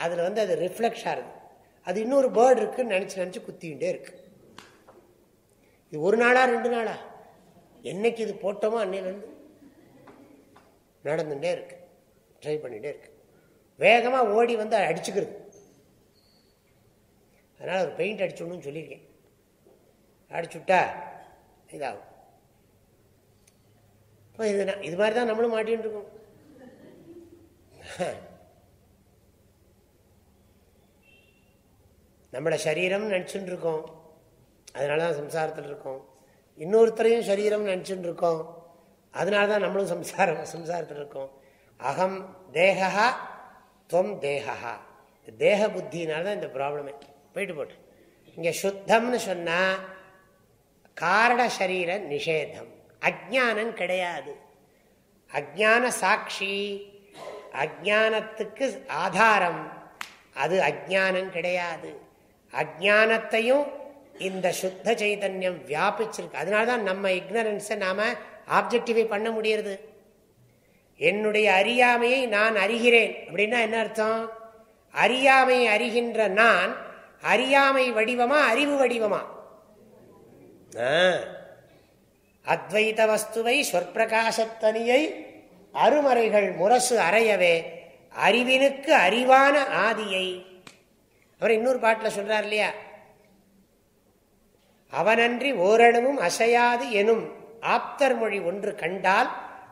அதில் வந்து அது ரிஃப்ளெக்ட் ஆகுது அது இன்னொரு பேர்டு இருக்குன்னு நினச்சி நினச்சி குத்திக்கிட்டே இருக்கு. இது ஒரு நாளா ரெண்டு நாளா? என்னைக்கு இது போட்டோமோ அன்னையிலேருந்து நடந்துகிட்டே இருக்கு. ட்ரை பண்ணிகிட்டே இருக்கு. வேகமாக ஓடி வந்து அடிச்சுக்கிறது. அதனால் ஒரு பெயிண்ட் அடிச்சோன்னு சொல்லியிருக்கேன். அடிச்சுட்டா? இதாகும். இது இது மாதிரி தான் நம்மளும் மாட்டின்னு இருக்கோம் நம்மளை சரீரம் நினச்சின்னு இருக்கோம் அதனால தான் சம்சாரத்தில் இருக்கோம். இன்னொருத்தரையும் சரீரம் நினச்சின்னு இருக்கோம் அதனால தான் நம்மளும் சம்சாரம் சம்சாரத்தில் இருக்கோம். அகம் தேகா துவம் தேகா தேக புத்தினால தான் இந்த ப்ராப்ளமே போயிட்டு போட்டு. இங்கே சுத்தம்னு சொன்னால் காரண சரீர நிஷேதம். அஜானம் கிடையாது. அஜான சாட்சி அஜானத்துக்கு ஆதாரம். அது அஜானம் கிடையாது. அஜானத்தையும் இந்த சுத்த சைதன்யம் வியாபிச்சிருக்கு. அதனால தான் நம்ம இக்னரன்ஸை நாம ஆப்ஜெக்டிவை பண்ண முடியறது. என்னுடைய அறியாமையை நான் அறிகிறேன். அப்படின்னா என்ன அர்த்தம்? அறியாமையை அறிகின்ற நான் அறியாமை வடிவமா அறிவு வடிவமா? அத்வைத வஸ்துவை சொற்பிரகாசத்தனியை அருமறைகள் முரசு அறையவே அறிவினுக்கு அறிவான ஆதியை. அவர் இன்னொரு பாட்டில் சொல்றார் இல்லையா? அவனன்றி ஓரணுவும் அசையாது எனும் ஆப்தர் மொழி ஒன்று கண்டால்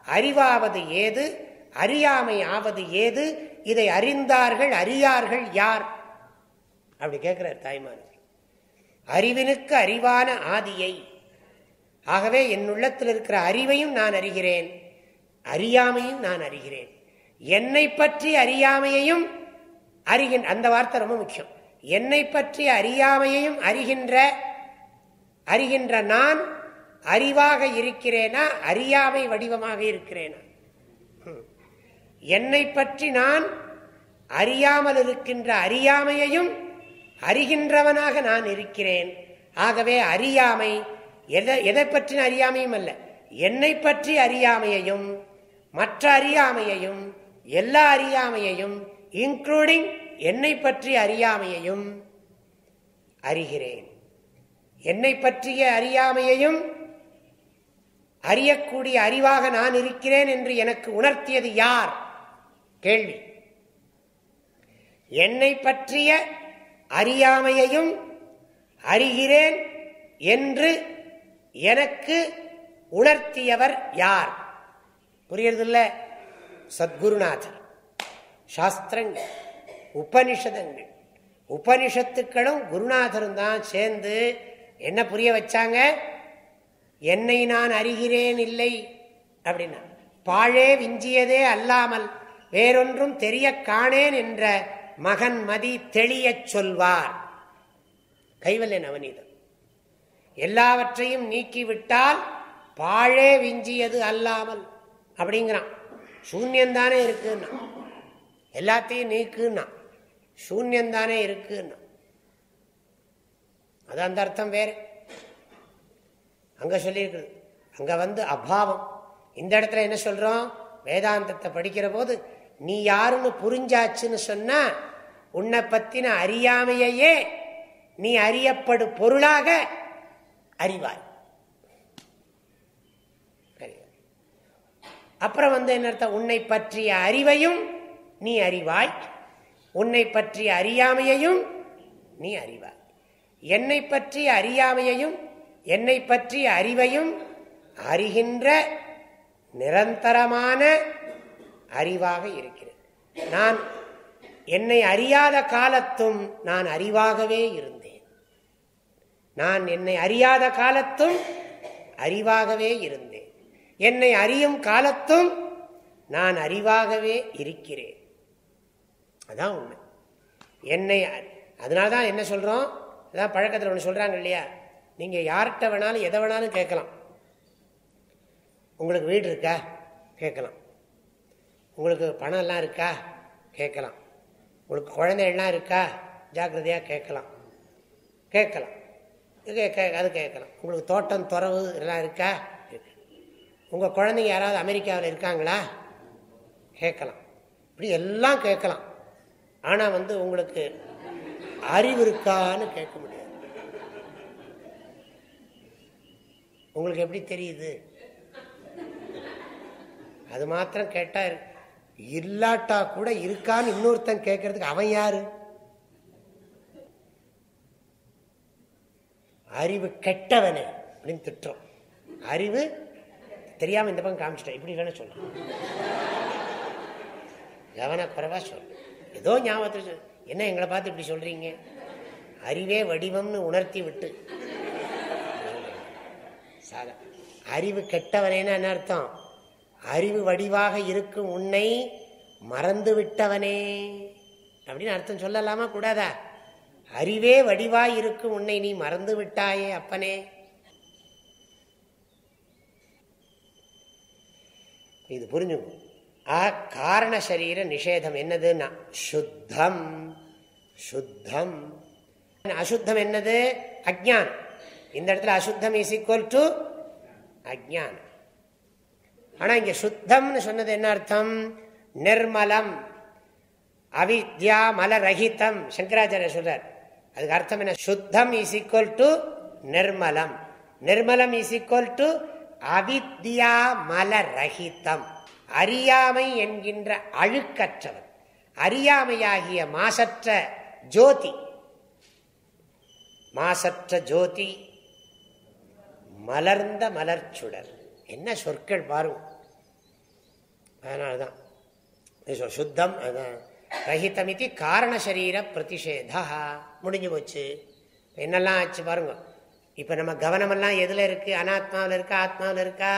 அறிவாவது ஏது அறியாமை ஆவது ஏது இதை அறிந்தார்கள் அறியார்கள் யார்? அப்படி கேட்கிறார் தாய்மார் அறிவினுக்கு அறிவான ஆதியை. ஆகவே என் உள்ளத்தில் இருக்கிற அறிவையும் நான் அறிகிறேன். அறியாமையும் நான் அறிகிறேன். என்னை பற்றி அறியாமையையும் அறிகின்ற அந்த வார்த்தை ரொம்ப முக்கியம். என்னை பற்றி அறியாமையையும் அறிகின்ற அறிகின்ற நான் அறிவாக இருக்கிறேனா அறியாமை வடிவமாக இருக்கிறேனா? என்னை பற்றி நான் அறியாமல் இருக்கின்ற அறியாமையையும் அறிகின்றவனாக நான் இருக்கிறேன். ஆகவே அறியாமை எதை எதை பற்றின அறியாமையும் அல்ல என்னை பற்றி அறியாமையையும் மற்ற அறியாமையையும் எல்லா அறியாமையையும் இன்க்ளூடிங் என்னை பற்றி அறியாமையையும் அறிகிறேன். என்னை பற்றிய அறியாமையையும் அறியக்கூடிய அறிவாக நான் இருக்கிறேன் என்று எனக்கு உணர்த்தியது யார்? கேள்வி. என்னை பற்றிய அறியாமையையும் அறிகிறேன் என்று எனக்கு உணர்த்தியவர் யார்? புரியறதில்ல? சத்குருநாதர். சாஸ்திரங்கள் உபனிஷதங்கள். உபனிஷத்துக்களும் குருநாதரும் தான் சேர்ந்து என்ன புரிய வச்சாங்க? என்னை நான் அறிகிறேன் இல்லை அப்படின்னா பாழே விஞ்சியதே அல்லாமல் வேறொன்றும் தெரிய காணேன் என்ற மகன் மதி தெளிய சொல்வார். கைவல்ய நவநீதம் எல்லாவற்றையும் நீக்கிவிட்டால் பாழே விஞ்சியது அல்லாமல் அப்படிங்கிறான். சூன்யந்தானே இருக்குன்னா. எல்லாத்தையும் நீக்குன்னா. சூன்யந்தானே இருக்குன்னா. அது அந்த அர்த்தம் வேறு. அங்கே சொல்லியிருக்குது அங்கே வந்து அபாவம். இந்த இடத்துல என்ன சொல்கிறோம் வேதாந்தத்தை படிக்கிற போது நீ யாருன்னு புரிஞ்சாச்சுன்னு சொன்னா உன்னை பத்தின அறியாமையே நீ அறியப்படு பொருளாக அறிவாய். அப்புறம் வந்து என்ன உன்னை பற்றிய அறிவையும் நீ அறிவாய். உன்னை பற்றிய அறியாமையையும் நீ அறிவாய். என்னை பற்றிய அறியாமையையும் என்னை பற்றிய அறிவையும் அறிகின்ற நிரந்தரமான அறிவாக இருக்கிறேன். நான் என்னை அறியாத காலத்தும் நான் அறிவாகவே இருந்தேன். நான் என்னை அறியாத காலத்தும் அறிவாகவே இருந்தேன். என்னை அறியும் காலத்தும் நான் அறிவாகவே இருக்கிறேன். அதான் உண்மை. என்னை அதனால்தான் என்ன சொல்றோம்? அதான் பழக்கத்தில் ஒன்று சொல்றாங்க இல்லையா? நீங்க யார்கிட்ட வேணாலும் எதை வேணாலும் கேட்கலாம். உங்களுக்கு வீடு இருக்கா? கேட்கலாம். உங்களுக்கு பணம் எல்லாம் இருக்கா? கேட்கலாம். உங்களுக்கு குழந்தைகள்லாம் இருக்கா? ஜாக்கிரதையாக கேட்கலாம். கேட்கலாம். அது கேட்கலாம். உங்களுக்கு தோட்டம் துறவு எல்லாம் இருக்கா? உங்கள் குழந்தைங்க யாராவது அமெரிக்காவில் இருக்காங்களா? கேட்கலாம். இப்படி எல்லாம் கேட்கலாம். ஆனால் வந்து உங்களுக்கு அறிவு இருக்கான்னு கேட்க முடியாது. உங்களுக்கு எப்படி தெரியுது? அது மாத்திரம் கேட்டால் இல்லாட்டா கூட இருக்கான்னு இன்னொருத்தன் கேட்கறதுக்கு அவன் யாரு? அறிவு கெட்டவனே அப்படின்னு திட்டுறோம் அறிவு தெரியாம இந்த பக்கம் காமிச்சிட்டேன். இப்படி வேணா சொல்லலாம் கவனக்குறைவா சொல்ல. ஏதோ ஞாபகத்தில் என்ன எங்களை பார்த்து இப்படி சொல்றீங்க? அறிவே வடிவம்னு உணர்த்தி விட்டு. அறிவு கெட்டவனேன்னு என்ன அர்த்தம்? அறிவு வடிவாக இருக்கும் உன்னை மறந்து விட்டவனே அப்படின்னு அர்த்தம் சொல்லலாமா கூடாதா? அறிவே வடிவாய் இருக்கும் உன்னை நீ மறந்து விட்டாயே அப்பனே. இது புரிஞ்சுக்கும் ஆ காரண சரீர நிஷேதம் என்னதுன்னா சுத்தம். சுத்தம். அசுத்தம் என்னது? அஜான் இந்த இடத்துல அசுத்தம் இஸ் ஈக்குவல் டு அஜான் ஆனா இங்க சுத்தம்னு சொன்னது என்ன அர்த்தம்? நிர்மலம் அவித்யா மலரகிதம். சங்கராச்சாரிய சொல்றார். அதுக்கு அர்த்தம் என்ன? சுத்தம் இஸ் ஈக்குவல் டு நிர்மலம். நிர்மலம் இஸ் ஈக்குவல் டு அவித்யா மலரகிதம். அறியாமை என்கின்ற அழுக்கற்றவன் அறியாமையாகிய மாசற்ற ஜோதி. மாசற்ற ஜோதி மலர்ந்த மலர்ச்சுடர். என்ன சொற்கள் பாருங்க. அதனால்தான். சுத்தம் ரஹிதமிதி காரண சரீர பிரதிஷேதா முடிஞ்சு போச்சு. என்னெல்லாம் ஆச்சு பாருங்க. இப்போ நம்ம கவனமெல்லாம் எதில் இருக்குது அனாத்மாவில் இருக்கா? ஆத்மாவில் இருக்கா?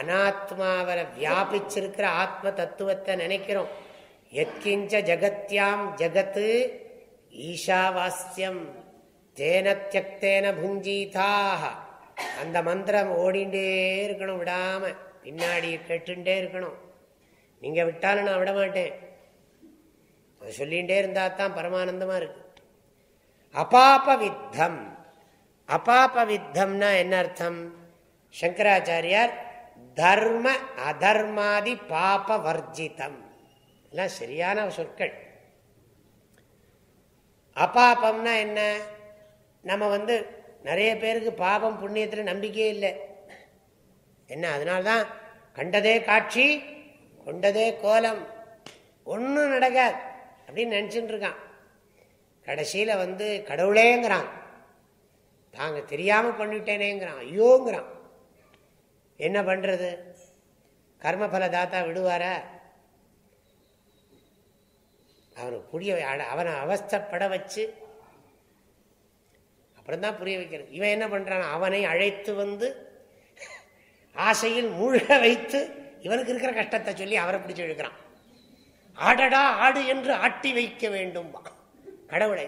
அனாத்மாவில் வியாபிச்சிருக்கிற ஆத்ம தத்துவத்தை நினைக்கிறோம். எத்கிஞ்ச ஜகத்யாம் ஜகத்து ஈஷாவாஸ்யம். தேன தியக்தேன புஞ்சீதாக அந்த மந்திரம் ஓடிண்டே இருக்கணும் விடாமல் பின்னாடி கேட்டுட்டே இருக்கணும். நீங்க விட்டாலும் நான் விட மாட்டேன். சொல்லிகிட்டே இருந்தால் தான் பரமானந்தமா இருக்கு. அபாபவித்தம். வித்தம் வித்தம்னா என்ன அர்த்தம்? சங்கராச்சாரியார் தர்ம அதர்மாதி பாப வர்ஜிதம். எல்லாம் சரியான சொற்கள். அபாபம்னா என்ன? நம்ம வந்து நிறைய பேருக்கு பாபம் புண்ணியத்தில் நம்பிக்கையே இல்லை. என்ன அதனால்தான் கண்டதே காட்சி கொண்டதே கோலம். ஒன்றும் நடக்காது அப்படின்னு நினச்சிட்டு இருக்கான். கடைசியில் வந்து கடவுளேங்கிறான். தாங்க தெரியாமல் பண்ணிவிட்டேனேங்கிறான் ஐயோங்கிறான். என்ன பண்ணுறது கர்மபல தாத்தா விடுவாரா? அவனுக்கு புரிய அவனை அவஸ்தப்பட வச்சு அப்புறம் தான் புரிய வைக்கிறது. இவன் என்ன பண்ணுறான் அவனை அழைத்து வந்து ஆசையில் மூழ்க வைத்து இவனுக்கு இருக்கிற கஷ்டத்தை சொல்லி அவரை பிடிச்சி இழுக்கிறான். ஆடடா ஆடு என்று ஆட்டி வைக்க வேண்டும். கடவுளை.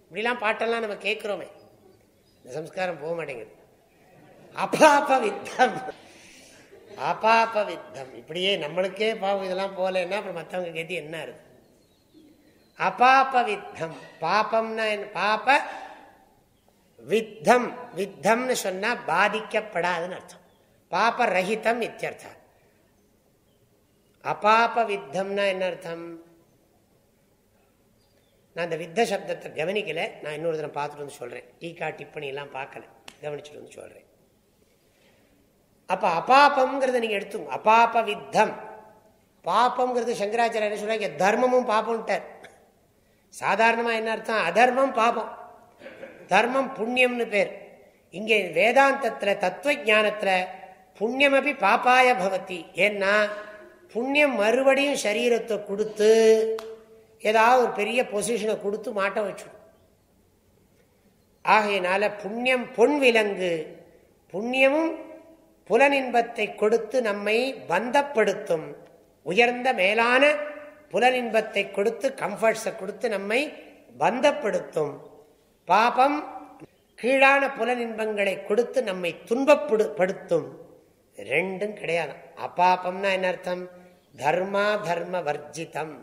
இப்படிலாம் பாட்டெல்லாம் நம்ம கேட்கிறோமே. இந்த சம்ஸ்காரம் போக மாட்டேங்குது. அபாப வித்தம். அபாப வித்தம். இப்படியே நம்மளுக்கே பாவம் இதெல்லாம் போகலன்னா அப்புறம் மற்றவங்க கேட்டி என்ன இருக்கு அபாப வித்தம். பாப்பம்னா பாப்ப வித்தம். வித்தம்னு சொன்னா பாதிக்கப்படாதுன்னு அர்த்தம். பாப ரஹிதம் இத்தியர்த்தம். அபாப வித்தம்னா என்ன அர்த்தம்? நான் இந்த வித்த சப்தத்தை கவனிக்கல நான் இன்னொரு தினம் பார்த்துட்டு வந்து சொல்றேன். டீக்கா டிப்பணி எல்லாம் பார்க்கல. கவனிச்சுட்டு வந்து சொல்றேன். அப்ப அபாபம்ங்கிறத நீங்க எடுத்துங்க. அபாப வித்தம் பாப்பம்ங்கிறது சங்கராச்சாரிய என்ன சொல்றாங்க? தர்மமும் பாப்பம்ட்டார் சாதாரணமா என்ன அர்த்தம்? அதர்மம் பாபம். தர்மம் புண்ணியம்னு பேர். இங்கே வேதாந்தத்துல தத்துவ ஜானத்தில் புண்ணியமபி பாப்பாய பவதி. ஏன்னா புண்ணியம் மறுபடியும் சரீரத்தை கொடுத்து ஏதாவது ஒரு பெரிய பொசிஷனை கொடுத்து மாட்ட வச்சு ஆகையினால புண்ணியம் பொன் விலங்கு புண்ணியமும் புலனின்பத்தை கொடுத்து நம்மை பந்தப்படுத்தும். உயர்ந்த மேலான புலனின்பத்தை கொடுத்து கம்ஃபர்ட்ஸை கொடுத்து நம்மை பந்தப்படுத்தும். பாபம் கீழான புலனின்பங்களை கொடுத்து நம்மை துன்பப்படுத்தும். ரெண்டும் கிடையாது. அபாபம்னா என்ன அர்த்தம்? தர்மா தர்ம வர்ஜிதம்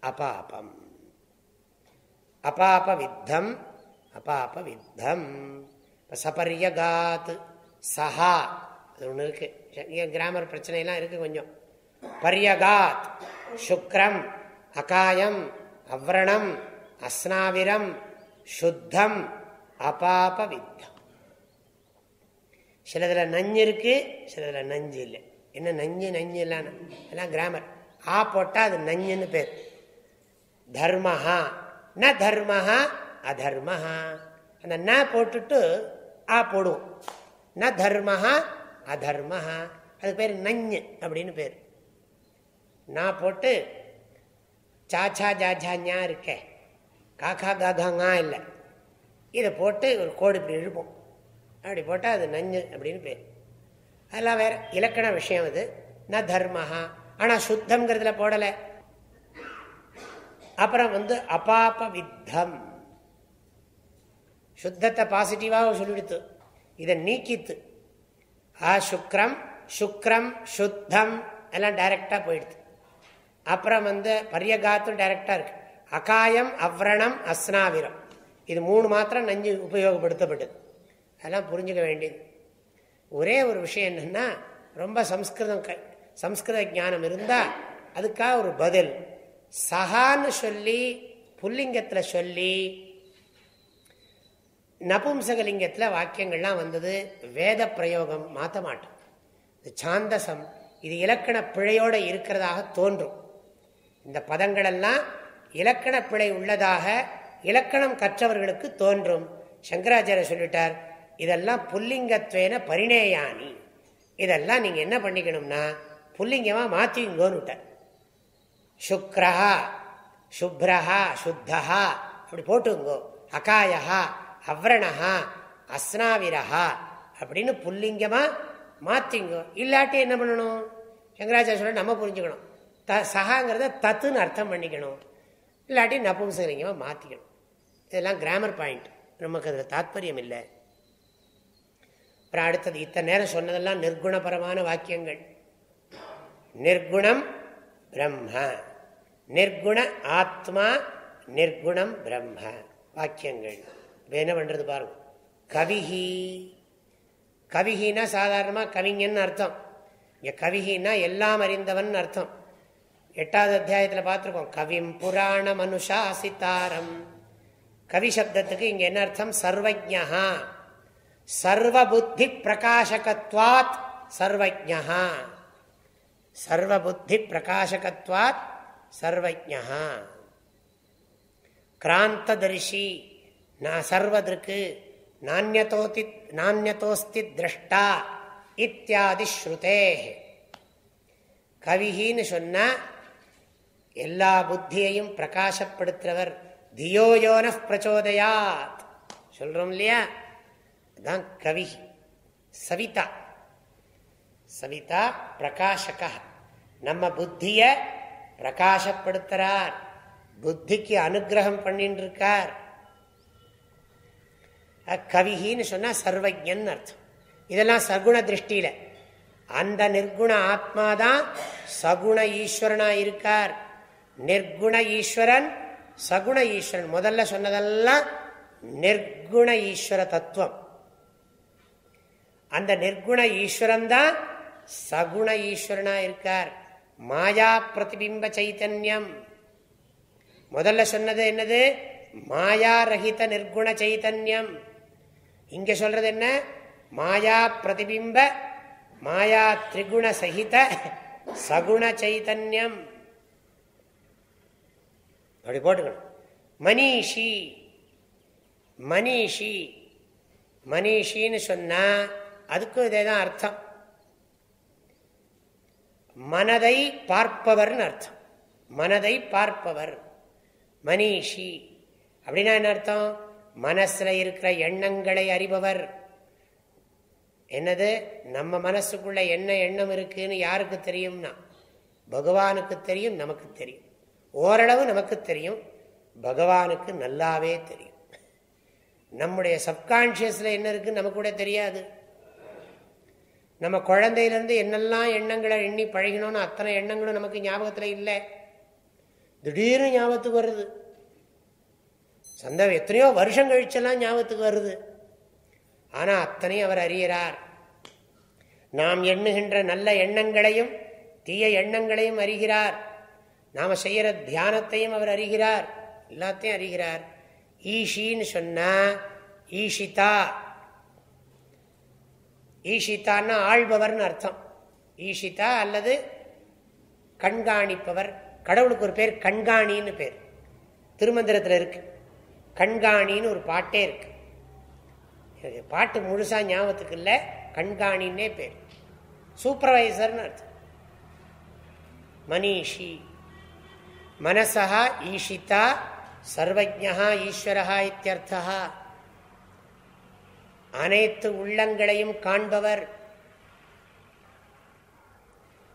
அபாபம். அபாப வித்தம் அபாப வித்தம் சபரியகாத் சஹா அது ஒன்று இருக்கு. கிராமர் பிரச்சனைலாம் இருக்கு கொஞ்சம். பரியகாத் சுக்ரம் அகாயம் அவ்ரணம் அஸ்னாவிரம் சுத்தம் அபாப வித்தம் சிலதில் நஞ்சு இருக்கு சிலதில் நஞ்சு இல்லை. என்ன நஞ்சு நஞ்சு இல்லைன்னு? எல்லாம் கிராமர் ஆ போட்டால் அது நஞ்சுன்னு பேர். தர்மஹா. ந தர்மஹா அதர்மஹா. அந்த ந போட்டுட்டு ஆ போடுவோம். ந தர்மஹா அதர்மஹா. அது பேர் நஞ்சு அப்படின்னு பேர். நான் போட்டு சாச்சா ஜாஜா ஞா இருக்கே. காக்கா காகாங்கா இல்லை. இதை போட்டு ஒரு கோடு இப்படி இழுப்போம். அப்படி போட்டால் அது நஞ்சு அப்படின்னு பேர். அதெல்லாம் வேற இலக்கண விஷயம் அது. ந தர்மஹா. ஆனால் சுத்தம்ங்கிறதுல போடலை. அப்புறம் வந்து அபாப வித்தம் சுத்தத்தை பாசிட்டிவாக சொல்லிடுத்து இதை நீக்கித்து. ஆ சுக்ரம் சுக்ரம் சுத்தம் எல்லாம் டைரக்டாக போயிடுது அப்புறம் வந்து பரியகாத்தும் டைரக்டாக இருக்கு. அகாயம் அவ்ரணம் அஸ்னாவிரம். இது மூணு மாத்திரம் நஞ்சு உபயோகப்படுத்தப்பட்டது. அதெல்லாம் புரிஞ்சுக்க வேண்டியது. ஒரே ஒரு விஷயம் என்னென்னா ரொம்ப சம்ஸ்கிருதம் சம்ஸ்கிருத ஜானம் இருந்தால் அதுக்காக ஒரு பதில். சகான்னு சொல்லி புல்லிங்கத்தில் சொல்லி நபும்சகலிங்கத்தில் வாக்கியங்கள்லாம் வந்தது வேத பிரயோகம் மாற்ற மாட்டோம். இது சாந்தசம் இது இலக்கண பிழையோடு இருக்கிறதாக தோன்றும். இந்த பதங்களெல்லாம் இலக்கண பிழை உள்ளதாக இலக்கணம் கற்றவர்களுக்கு தோன்றும். சங்கராச்சாரிய சொல்லிட்டார் இதெல்லாம் புல்லிங்கத்வேன பரிணேயானி இதெல்லாம் நீங்கள் என்ன பண்ணிக்கணும்னா புல்லிங்கமாக மாற்றிங்கோன்னு சுக்ரஹா சுப்ரஹா சுத்தஹா அப்படி போட்டுங்கோ. அகாயா அவ்ரணஹா அஸ்னாவிரஹா அப்படின்னு புல்லிங்கமாக மாற்றிங்கோ இல்லாட்டி என்ன பண்ணணும்? சங்கராச்சாரிய நம்ம புரிஞ்சுக்கணும். த சஹாங்கிறத தத்துன்னு அர்த்தம் பண்ணிக்கணும். இல்லாட்டி நபும்சலிங்கமாக மாற்றிக்கணும் இதெல்லாம் கிராமர் பாயிண்ட் நமக்கு அதில் தாத்பரியம் இல்லை. அப்புறம் அடுத்தது இத்தனை நேரம் சொன்னதெல்லாம் நிர்குணபரமான வாக்கியங்கள். நிர்குணம் பிரம்ம. நிர்குண ஆத்மா நிர்குணம் பிரம்ம. வாக்கியங்கள். என்ன பண்றது பாருங்க. கவிஹி. கவிஹின்னா சாதாரணமாக கவிஞன் அர்த்தம். இங்கே கவிஹின்னா எல்லாம் அறிந்தவன் அர்த்தம். எட்டாவது அத்தியாயத்தில் பார்த்துருக்கோம். கவிம் புராண மனுஷாசித்தாரம் கவி சப்தத்துக்கு இங்கே என்ன அர்த்தம்? சர்வஜா சர்வபுத்தி பிரகாசகத்வாத் சர்வஜா சர்வபுத்தி பிரகாசகத்வாத் சர்வஜா கிராந்ததர்ஷி நான் சர்வதற்கு நானியதோதி நானியதோஸ்தி திரஷ்டா இத்தியாதி ஸ்ருதே கவிகின்னு சொன்னா எல்லா புத்தியையும் பிரகாசப்படுத்துறவர் தியோயோன பிரச்சோதயாத். சொல்றோம் இல்லையா? தான் கவி சவிதா சவிதா பிரகாஷக நம்ம புத்திய பிரகாசப்படுத்துறார் புத்திக்கு அனுகிரகம் பண்ணிட்டு இருக்கார் கவிகின்னு சொன்னா சர்வஜன் அர்த்தம் இதெல்லாம் சகுண திருஷ்டியில அந்த நிர்குண ஆத்மாதான் சகுண ஈஸ்வரனா இருக்கார் நிர்குண ஈஸ்வரன் சகுண ஈஸ்வரன் முதல்ல சொன்னதெல்லாம் நிர்குண ஈஸ்வர தத்துவம் அந்த நிர்குண ஈஸ்வரன் தான் சகுண ஈஸ்வரனா இருக்கார். மாயா பிரதிபிம்ப சைத்தன்யம். முதல்ல சொன்னது என்னது? மாயா ரஹித நிர்குண சைத்தன்யம். இங்க சொல்றது என்ன? மாயா பிரதிபிம்ப மாயா திரிகுண சகித சகுண சைத்தன்யம். அப்படி போட்டுக்கணும். மனிஷி மனிஷி மனிஷின்னு சொன்னா அதுக்கும் இதே தான் அர்த்தம். மனதை பார்ப்பவர்னு அர்த்தம். மனதை பார்ப்பவர். மனிஷி. அப்படின்னா என்ன அர்த்தம்? மனசுல இருக்கிற எண்ணங்களை அறிபவர். என்னது? நம்ம மனசுக்குள்ள என்ன எண்ணம் இருக்குன்னு யாருக்கு தெரியும்னா? பகவானுக்கு தெரியும் நமக்கு தெரியும். ஓரளவு நமக்கு தெரியும். பகவானுக்கு நல்லாவே தெரியும். நம்முடைய சப்கான்சியஸில் என்ன இருக்குன்னு நமக்கு கூட தெரியாது. நம்ம குழந்தையிலேருந்து என்னெல்லாம் எண்ணங்களை எண்ணி பழகினோன்னு அத்தனை எண்ணங்களும் நமக்கு ஞாபகத்தில் இல்லை. திடீர்னு ஞாபகத்துக்கு வருது. சந்தம் எத்தனையோ வருஷம் கழிச்செல்லாம் ஞாபகத்துக்கு வருது. ஆனால் அத்தனையும் அவர் அறிகிறார் நாம் எண்ணுகின்ற நல்ல எண்ணங்களையும் தீய எண்ணங்களையும் அறிகிறார். நாம் செய்கிற தியானத்தையும் அவர் அறிகிறார். எல்லாத்தையும் அறிகிறார். ஈஷின்னு சொன்னால் ஈஷிதா. ஈஷிதான்னா ஆள்பவர்னு அர்த்தம். ஈஷிதா அல்லது கண்காணிப்பவர். கடவுளுக்கு ஒரு பேர் கண்காணின்னு பேர். திருமந்திரத்தில் இருக்கு. கண்காணின்னு ஒரு பாட்டே இருக்கு. பாட்டு முழுசா ஞாபகத்துக்கு இல்லை. கண்காணின்னே பேர். சூப்பர்வைசர்னு அர்த்தம். மனிஷி. மனசா ஈஷிதா சர்வஜா ஈஸ்வரா இத்தியர்த்தா அனைத்து உள்ளங்களையும் காண்பவர்.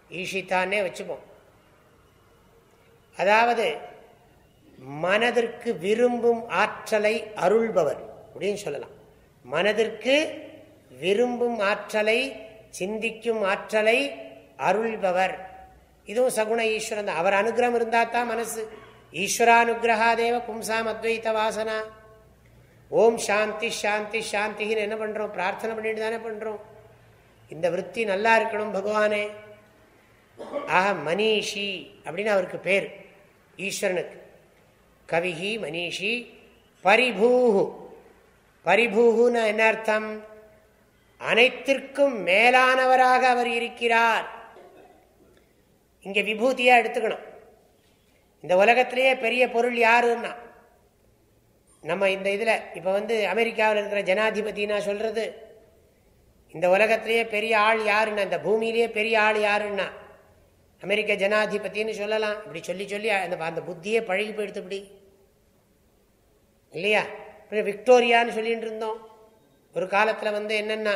ஈஷித்தானே வச்சுப்போம். அதாவது மனதிற்கு விரும்பும் ஆற்றலை அருள்பவர் அப்படின்னு சொல்லலாம். மனதிற்கு விரும்பும் ஆற்றலை சிந்திக்கும் ஆற்றலை அருள்பவர். இதுவும் சகுண ஈஸ்வரன் தான். அவர் அனுகிரகம் இருந்தா தான் மனசு. ஈஸ்வரானுகிரகாதேவ பும்சாம் அத்வைத்த வாசனா. ஓம் சாந்தி சாந்தி சாந்திகின்னு என்ன பண்றோம்? பிரார்த்தனை பண்ணிட்டு தானே பண்றோம். இந்த விற்பி நல்லா இருக்கணும் பகவானே. ஆஹா மனிஷி அப்படின்னு அவருக்கு பேர். ஈஸ்வரனுக்கு. கவிஹி மனிஷி பரிபூஹு. பரிபூகுன்னு என்ன அர்த்தம்? அனைத்திற்கும் மேலானவராக அவர் இருக்கிறார். இங்க விபூதியா எடுத்துக்கணும். இந்த உலகத்திலேயே பெரிய பொருள் யாருன்னா நம்ம இந்த இதில் இப்போ வந்து அமெரிக்காவில் இருக்கிற ஜனாதிபதினா சொல்கிறது இந்த உலகத்திலேயே பெரிய ஆள் யாருன்னா இந்த பூமியிலேயே பெரிய ஆள் யாருன்னா அமெரிக்க ஜனாதிபதினு சொல்லலாம். இப்படி சொல்லி சொல்லி அந்த அந்த புத்தியே பழகி போயிடுத்து இப்படி. இல்லையா? விக்டோரியான்னு சொல்லிட்டு இருந்தோம். ஒரு காலத்தில் வந்து என்னென்னா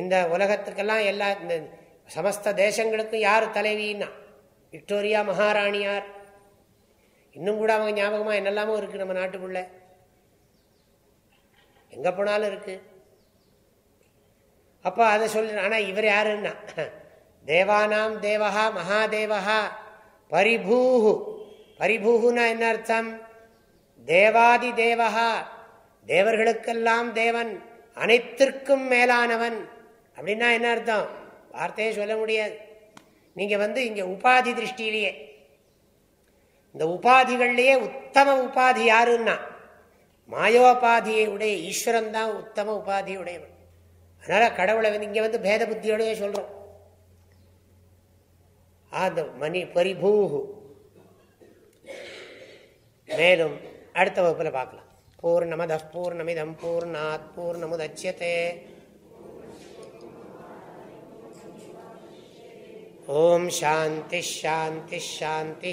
இந்த உலகத்துக்கெல்லாம் எல்லா இந்த சமஸ்த தேசங்களுக்கும் யார் தலைவின்னா விக்டோரியா மகாராணியார் இன்னும் கூட அவங்க ஞாபகமாக என்னெல்லாமோ இருக்குது நம்ம நாட்டுக்குள்ளே. எங்கே போனாலும் இருக்கு. அப்போ அதை சொல்லு ஆனால் இவர் யாருன்னா? தேவானாம் தேவஹா மகாதேவஹா பரிபூஹு. பரிபூஹுனா என்ன அர்த்தம்? தேவாதி தேவஹா தேவர்களுக்கெல்லாம் தேவன் அனைத்திற்கும் மேலானவன். அப்படின்னா என்ன அர்த்தம்? வார்த்தையே சொல்ல முடியாது. நீங்க வந்து இங்க உபாதி திருஷ்டியிலேயே இந்த உபாதிகள்லயே உத்தம உபாதி யாருன்னா? மாயோபாதியை உடைய ஈஸ்வரன் தான் உத்தம உபாதியுடையவன். அதனால கடவுளை வந்து இங்க வந்து பேத புத்தியோடய சொல்றோம். ஆத மணி பரிபூஹு மேலும் அடுத்த வகுப்புல பார்க்கலாம். பூர்ணமத பூர்ணமிதம் பூர்ணாத் பூர்ணமுதட்சியதே ஓம் சாந்தி ஷாந்தி ஷாந்தி